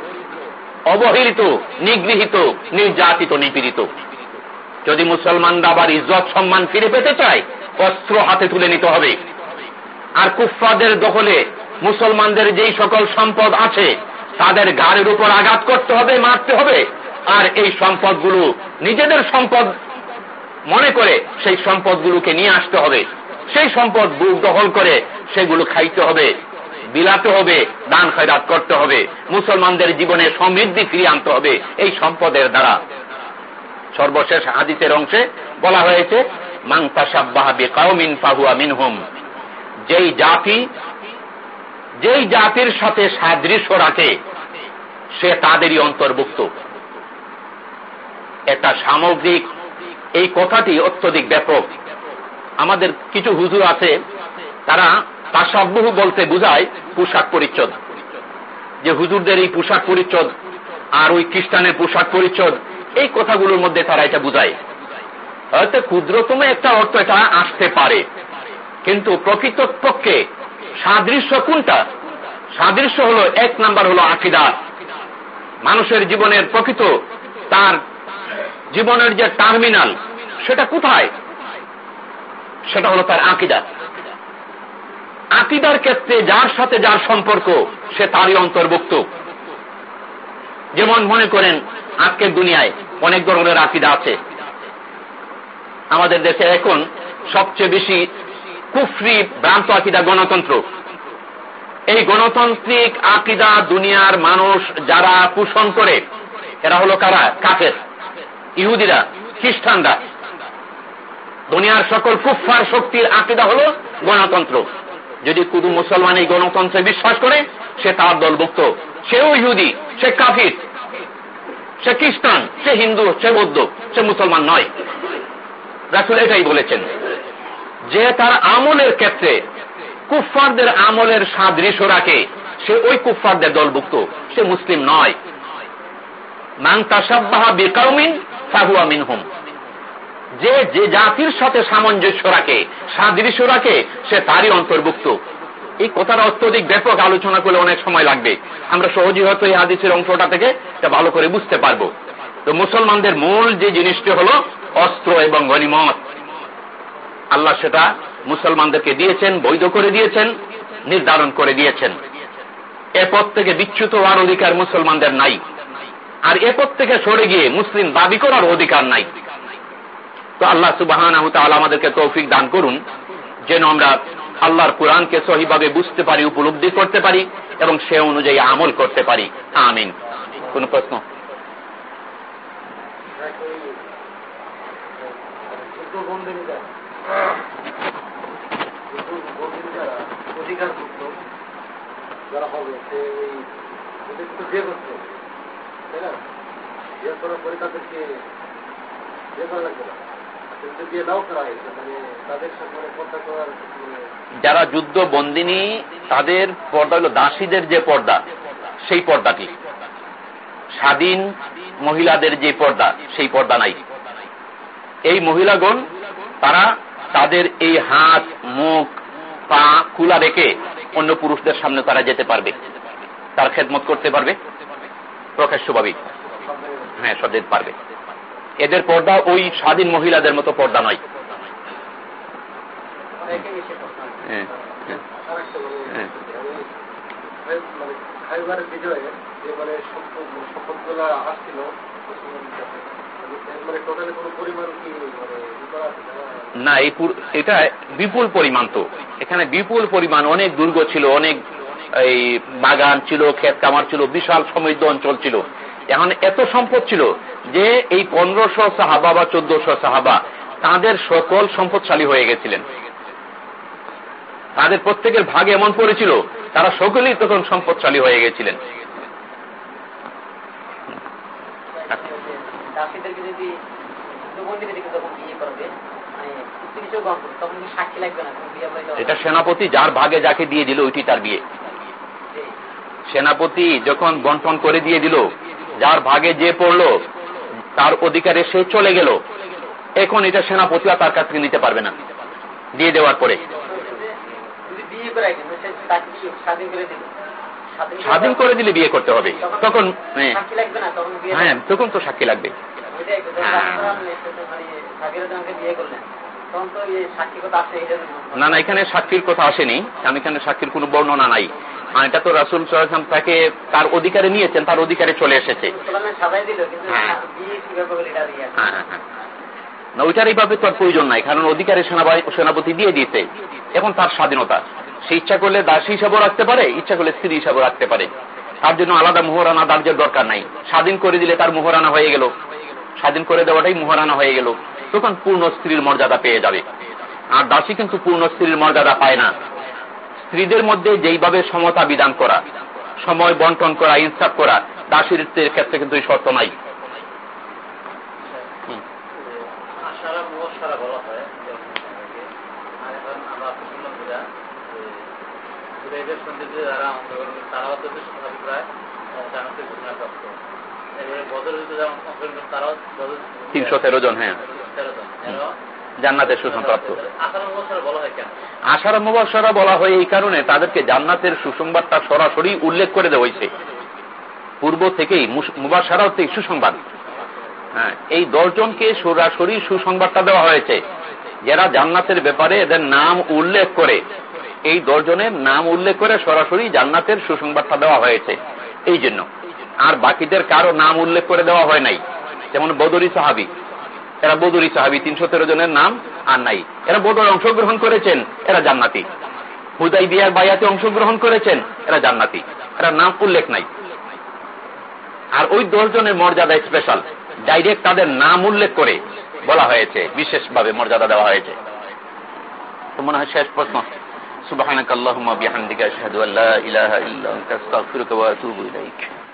অবহেলিত, নিগৃহীত, নির্যাতিত, নিপীড়িত। যদি মুসলমানরা আবার ইজ্জত, সম্মান ফিরে পেতে চায়, অস্ত্র হাতে তুলে নিতে হবে। আর কুফাদের দখলে মুসলমানদের যেই সকল সম্পদ আছে, তাদের গাড়ির উপর আঘাত করতে হবে, মারতে হবে। আর এই সম্পদগুলো নিজেদের সম্পদ মনে করে সেই সম্পদগুলোকে নিয়ে আসতে হবে। সেই সম্পদ বুক দখল করে সেগুলো খাইতে হবে। বিলাতে হবে, দান খয়রাত করতে হবে, মুসলমানদের জীবনে সমৃদ্ধি ফিরিয়ে আনতে হবে, এই সম্পদের দ্বারা। সর্বশেষ হাদিসের অংশে বলা হয়েছে মাংতা সাব্বাহ কাউমিন ফাহুয়া মিনহুম। যেই জাতি, যেই জাতির সাথে সাদৃশ্য রাখে, সে তাদেরই অন্তর্ভুক্ত। একটা সামগ্রিক, এই কথাটি অত্যধিক ব্যাপক। আমাদের কিছু হুজুর আছে, তারা তাসাব্বহু বলতে বুঝায় পোশাক পরিচ্ছদ। যে হুজুরদের এই পোশাক পরিচ্ছদ আর ওই খ্রিস্টানের পোশাক পরিচ্ছদ, এই কথাগুলোর মধ্যে তারা এটা বুঝায়। হয়তো ক্ষুদ্রতম একটা অর্থ এটা আসতে পারে, কিন্তু প্রকৃত পক্ষে সাদৃশ্য কোনটা? সাদৃশ্য হলো এক নাম্বার হলো আকিদা। মানুষের জীবনের প্রকৃত তার জীবনের যে টার্মিনাল, সেটা কোথায়? সেটা হলো তার আকিদা। আকিদার ক্ষেত্রে যার সাথে যার সম্পর্ক, সে তারই অন্তর্ভুক্ত। যেমন মনে করেন, আজকের দুনিয়ায় অনেক ধরনের আকিদা আছে। আমাদের দেশে এখন সবচেয়ে বেশি কুফরি ভ্রান্ত আকিদা গণতন্ত্র। এই গণতান্ত্রিক আকিদা দুনিয়ার মানুষ যারা পোষণ করে, এরা হলো কারা? কাফের, ইহুদিরা, খ্রিস্টানরা। দুনিয়ার সকল কুফার শক্তির আকিদা হলো গণতন্ত্র। যদি কোনো মুসলমান এই গণতন্ত্রে বিশ্বাস করে, সে তার দলভুক্ত। সেও ইহুদি, সে কাফির, সে খ্রিস্টান, সে হিন্দু, সে বৌদ্ধ, সে মুসলমান নয়। রাসুল এটাই বলেছেন যে তার আমলের ক্ষেত্রে কুফফারদের আমলের সাদৃশ্য রাখে, সে ওই কুফফারদের দলভুক্ত, সে মুসলিম নয়। মান তাসাব্বাহা বেকাউমিন ফাহুয়া মিনহুম। যে যে জাতির সাথে সামঞ্জস্য রাখে, সাদৃশ্য রাখে, সে তারই অন্তর্ভুক্ত। এই কথাটা অত্যধিক ব্যাপক আলোচনা করলে অনেক সময় লাগবে। আমরা সহজেই হয়তো এই হাদিসের অংশটা থেকে এটা ভালো করে বুঝতে পারব। তো মুসলমানদের মূল যে জিনিসটি হল অস্ত্র এবং গণিমত। আল্লাহ সেটা মুসলমানদেরকে দিয়েছেন, বৈধ করে দিয়েছেন, নির্ধারণ করে দিয়েছেন। এ পথ থেকে বিচ্যুত হওয়ার অধিকার মুসলমানদের নাই। আর এ পথ থেকে সরে গিয়ে মুসলিম দাবি করার অধিকার নাই। তো আল্লাহ সুবাহ আমাদেরকে তৌফিক দান করুন, যেন আমরা আল্লাহর কোরআনকে সহিভাবে বুঝতে পারি, উপলব্ধি করতে পারি, এবং সে অনুযায়ী আমল করতে পারি। আমিন। কোন প্রশ্ন? যারা হবে, সে ওই তাই না? করা লাগবে না। যারা যুদ্ধ বন্দিনী, তাদের পর্দা হল দাসীদের যে পর্দা, সেই পর্দাটি। স্বাধীন মহিলাদের যে পর্দা, সেই পর্দা নাই। এই মহিলাগণ, তারা তাদের এই হাত, মুখ, পা খোলা রেখে অন্য পুরুষদের সামনে তারা যেতে পারবে। তার খেদমত করতে পারবে। প্রকাশ্যভাবে। হ্যাঁ সব পারবে। এদের পর্দা ওই স্বাধীন মহিলাদের মতো পর্দা নয়। হ্যাঁ, হ্যাঁ, হ্যাঁ। না এই এটা বিপুল পরিমাণ তো এখানে বিপুল পরিমাণ অনেক দুর্গ ছিল অনেক এই বাগান ছিল ক্ষেত কামার ছিল বিশাল সমৃদ্ধ অঞ্চল ছিল এখন এত সম্পদ ছিল যে এই পনেরোশো সাহাবা বা চোদ্দশো সাহাবা তাদের সকল সম্পদশালী হয়ে গেছিলেন। তাদের প্রত্যেকের ভাগে এমন পড়েছিল তারা সকলেই তখন সম্পদশালী হয়ে গেছিলেন। মানে এটা সেনাপতি যার ভাগে যাকে দিয়ে দিল ওইটি তার বিয়ে। সেনাপতি যখন বন্টন করে দিয়ে দিল যার ভাগে যে পড়ল তার অধিকারে সে চলে গেল। এখন এটা সেনাপতি আর তার কাছ থেকে নিতে পারবে না। দিয়ে দেওয়ার পরে। স্বাধীন করে দিল বিয়ে করতে হবে। তখন হ্যাঁ, হ্যাঁ তখন তো সাক্ষী লাগবে। হ্যাঁ। না না এখানে সাক্ষীর কথা আসেনি। আমি এখানে সাক্ষীর কোনো বর্ণনা নাই। এটা তো রাসুল সাল্লাম তাকে তার অধিকারে নিয়েছেন তার অধিকারে চলে এসেছে। হ্যাঁ। হ্যাঁ হ্যাঁ। না ওইটার এইভাবে তো আর প্রয়োজন নাই কারণ অধিকারে সেনাপতি দিয়ে দিয়েছে এখন তার স্বাধীনতা। সে ইচ্ছা করলে দাসী হিসাবেও রাখতে পারে ইচ্ছা করলে স্ত্রী হিসাবেও রাখতে পারে। তার জন্য আলাদা মোহরানা দার্যের দরকার নাই। স্বাধীন করে দিলে তার মোহরানা হয়ে গেল। স্বাধীন করে দেওয়াটাই মোহরানা হয়ে গেল। তখন পূর্ণ স্ত্রীর মর্যাদা পেয়ে যাবে। আর দাসী কিন্তু পূর্ণ স্ত্রীর মর্যাদা পায় না। স্ত্রীদের মধ্যে যেইভাবে সমতা বিধান করা সময় বন্টন করা ইনসাফ করা দাসীর ক্ষেত্রে কিন্তু এই শর্ত নাই। তিনশো তেরো জন হ্যাঁ। জান্নাতের আশারা কেন? আশারা মুবাসরা বলা হয় এই কারণে তাদেরকে জান্নাতের সুসংবাদটা সরাসরি উল্লেখ করে দেওয়া হয়েছে। পূর্ব থেকেই মুবাসারা হচ্ছে সুসংবাদ। হ্যাঁ এই দশজনকে সরাসরি সুসংবাদটা দেওয়া হয়েছে। যারা জান্নাতের ব্যাপারে এদের নাম উল্লেখ করে এই দশজনের নাম উল্লেখ করে সরাসরি জান্নাতের সুসংবাদটা দেওয়া হয়েছে। এই জন্য। আর বাকিদের কারও নাম উল্লেখ করে দেওয়া হয় নাই। যেমন বদরি সাহাবি। এরা বদরি সাহাবি, তিনশো তেরো জনের নাম আর নাই। এরা বদর অংশগ্রহণ করেছেন, এরা জান্নাতি। হুদাই বিয়ার বায়াতে অংশগ্রহণ করেছেন, এরা জান্নাতি। এরা নাম উল্লেখ নাই। আর ওই দশ জনের মর্যাদা স্পেশাল ডাইরেক্ট তাদের নাম উল্লেখ করে বলা হয়েছে, বিশেষভাবে মর্যাদা দেওয়া হয়েছে। তো মনে হয় শেষ প্রশ্ন। সুবাহানাক আল্লাহুম্মা বিহামদিকা আশহাদু আল্লা ইলাহা ইল্লা আস্তাগফিরুকা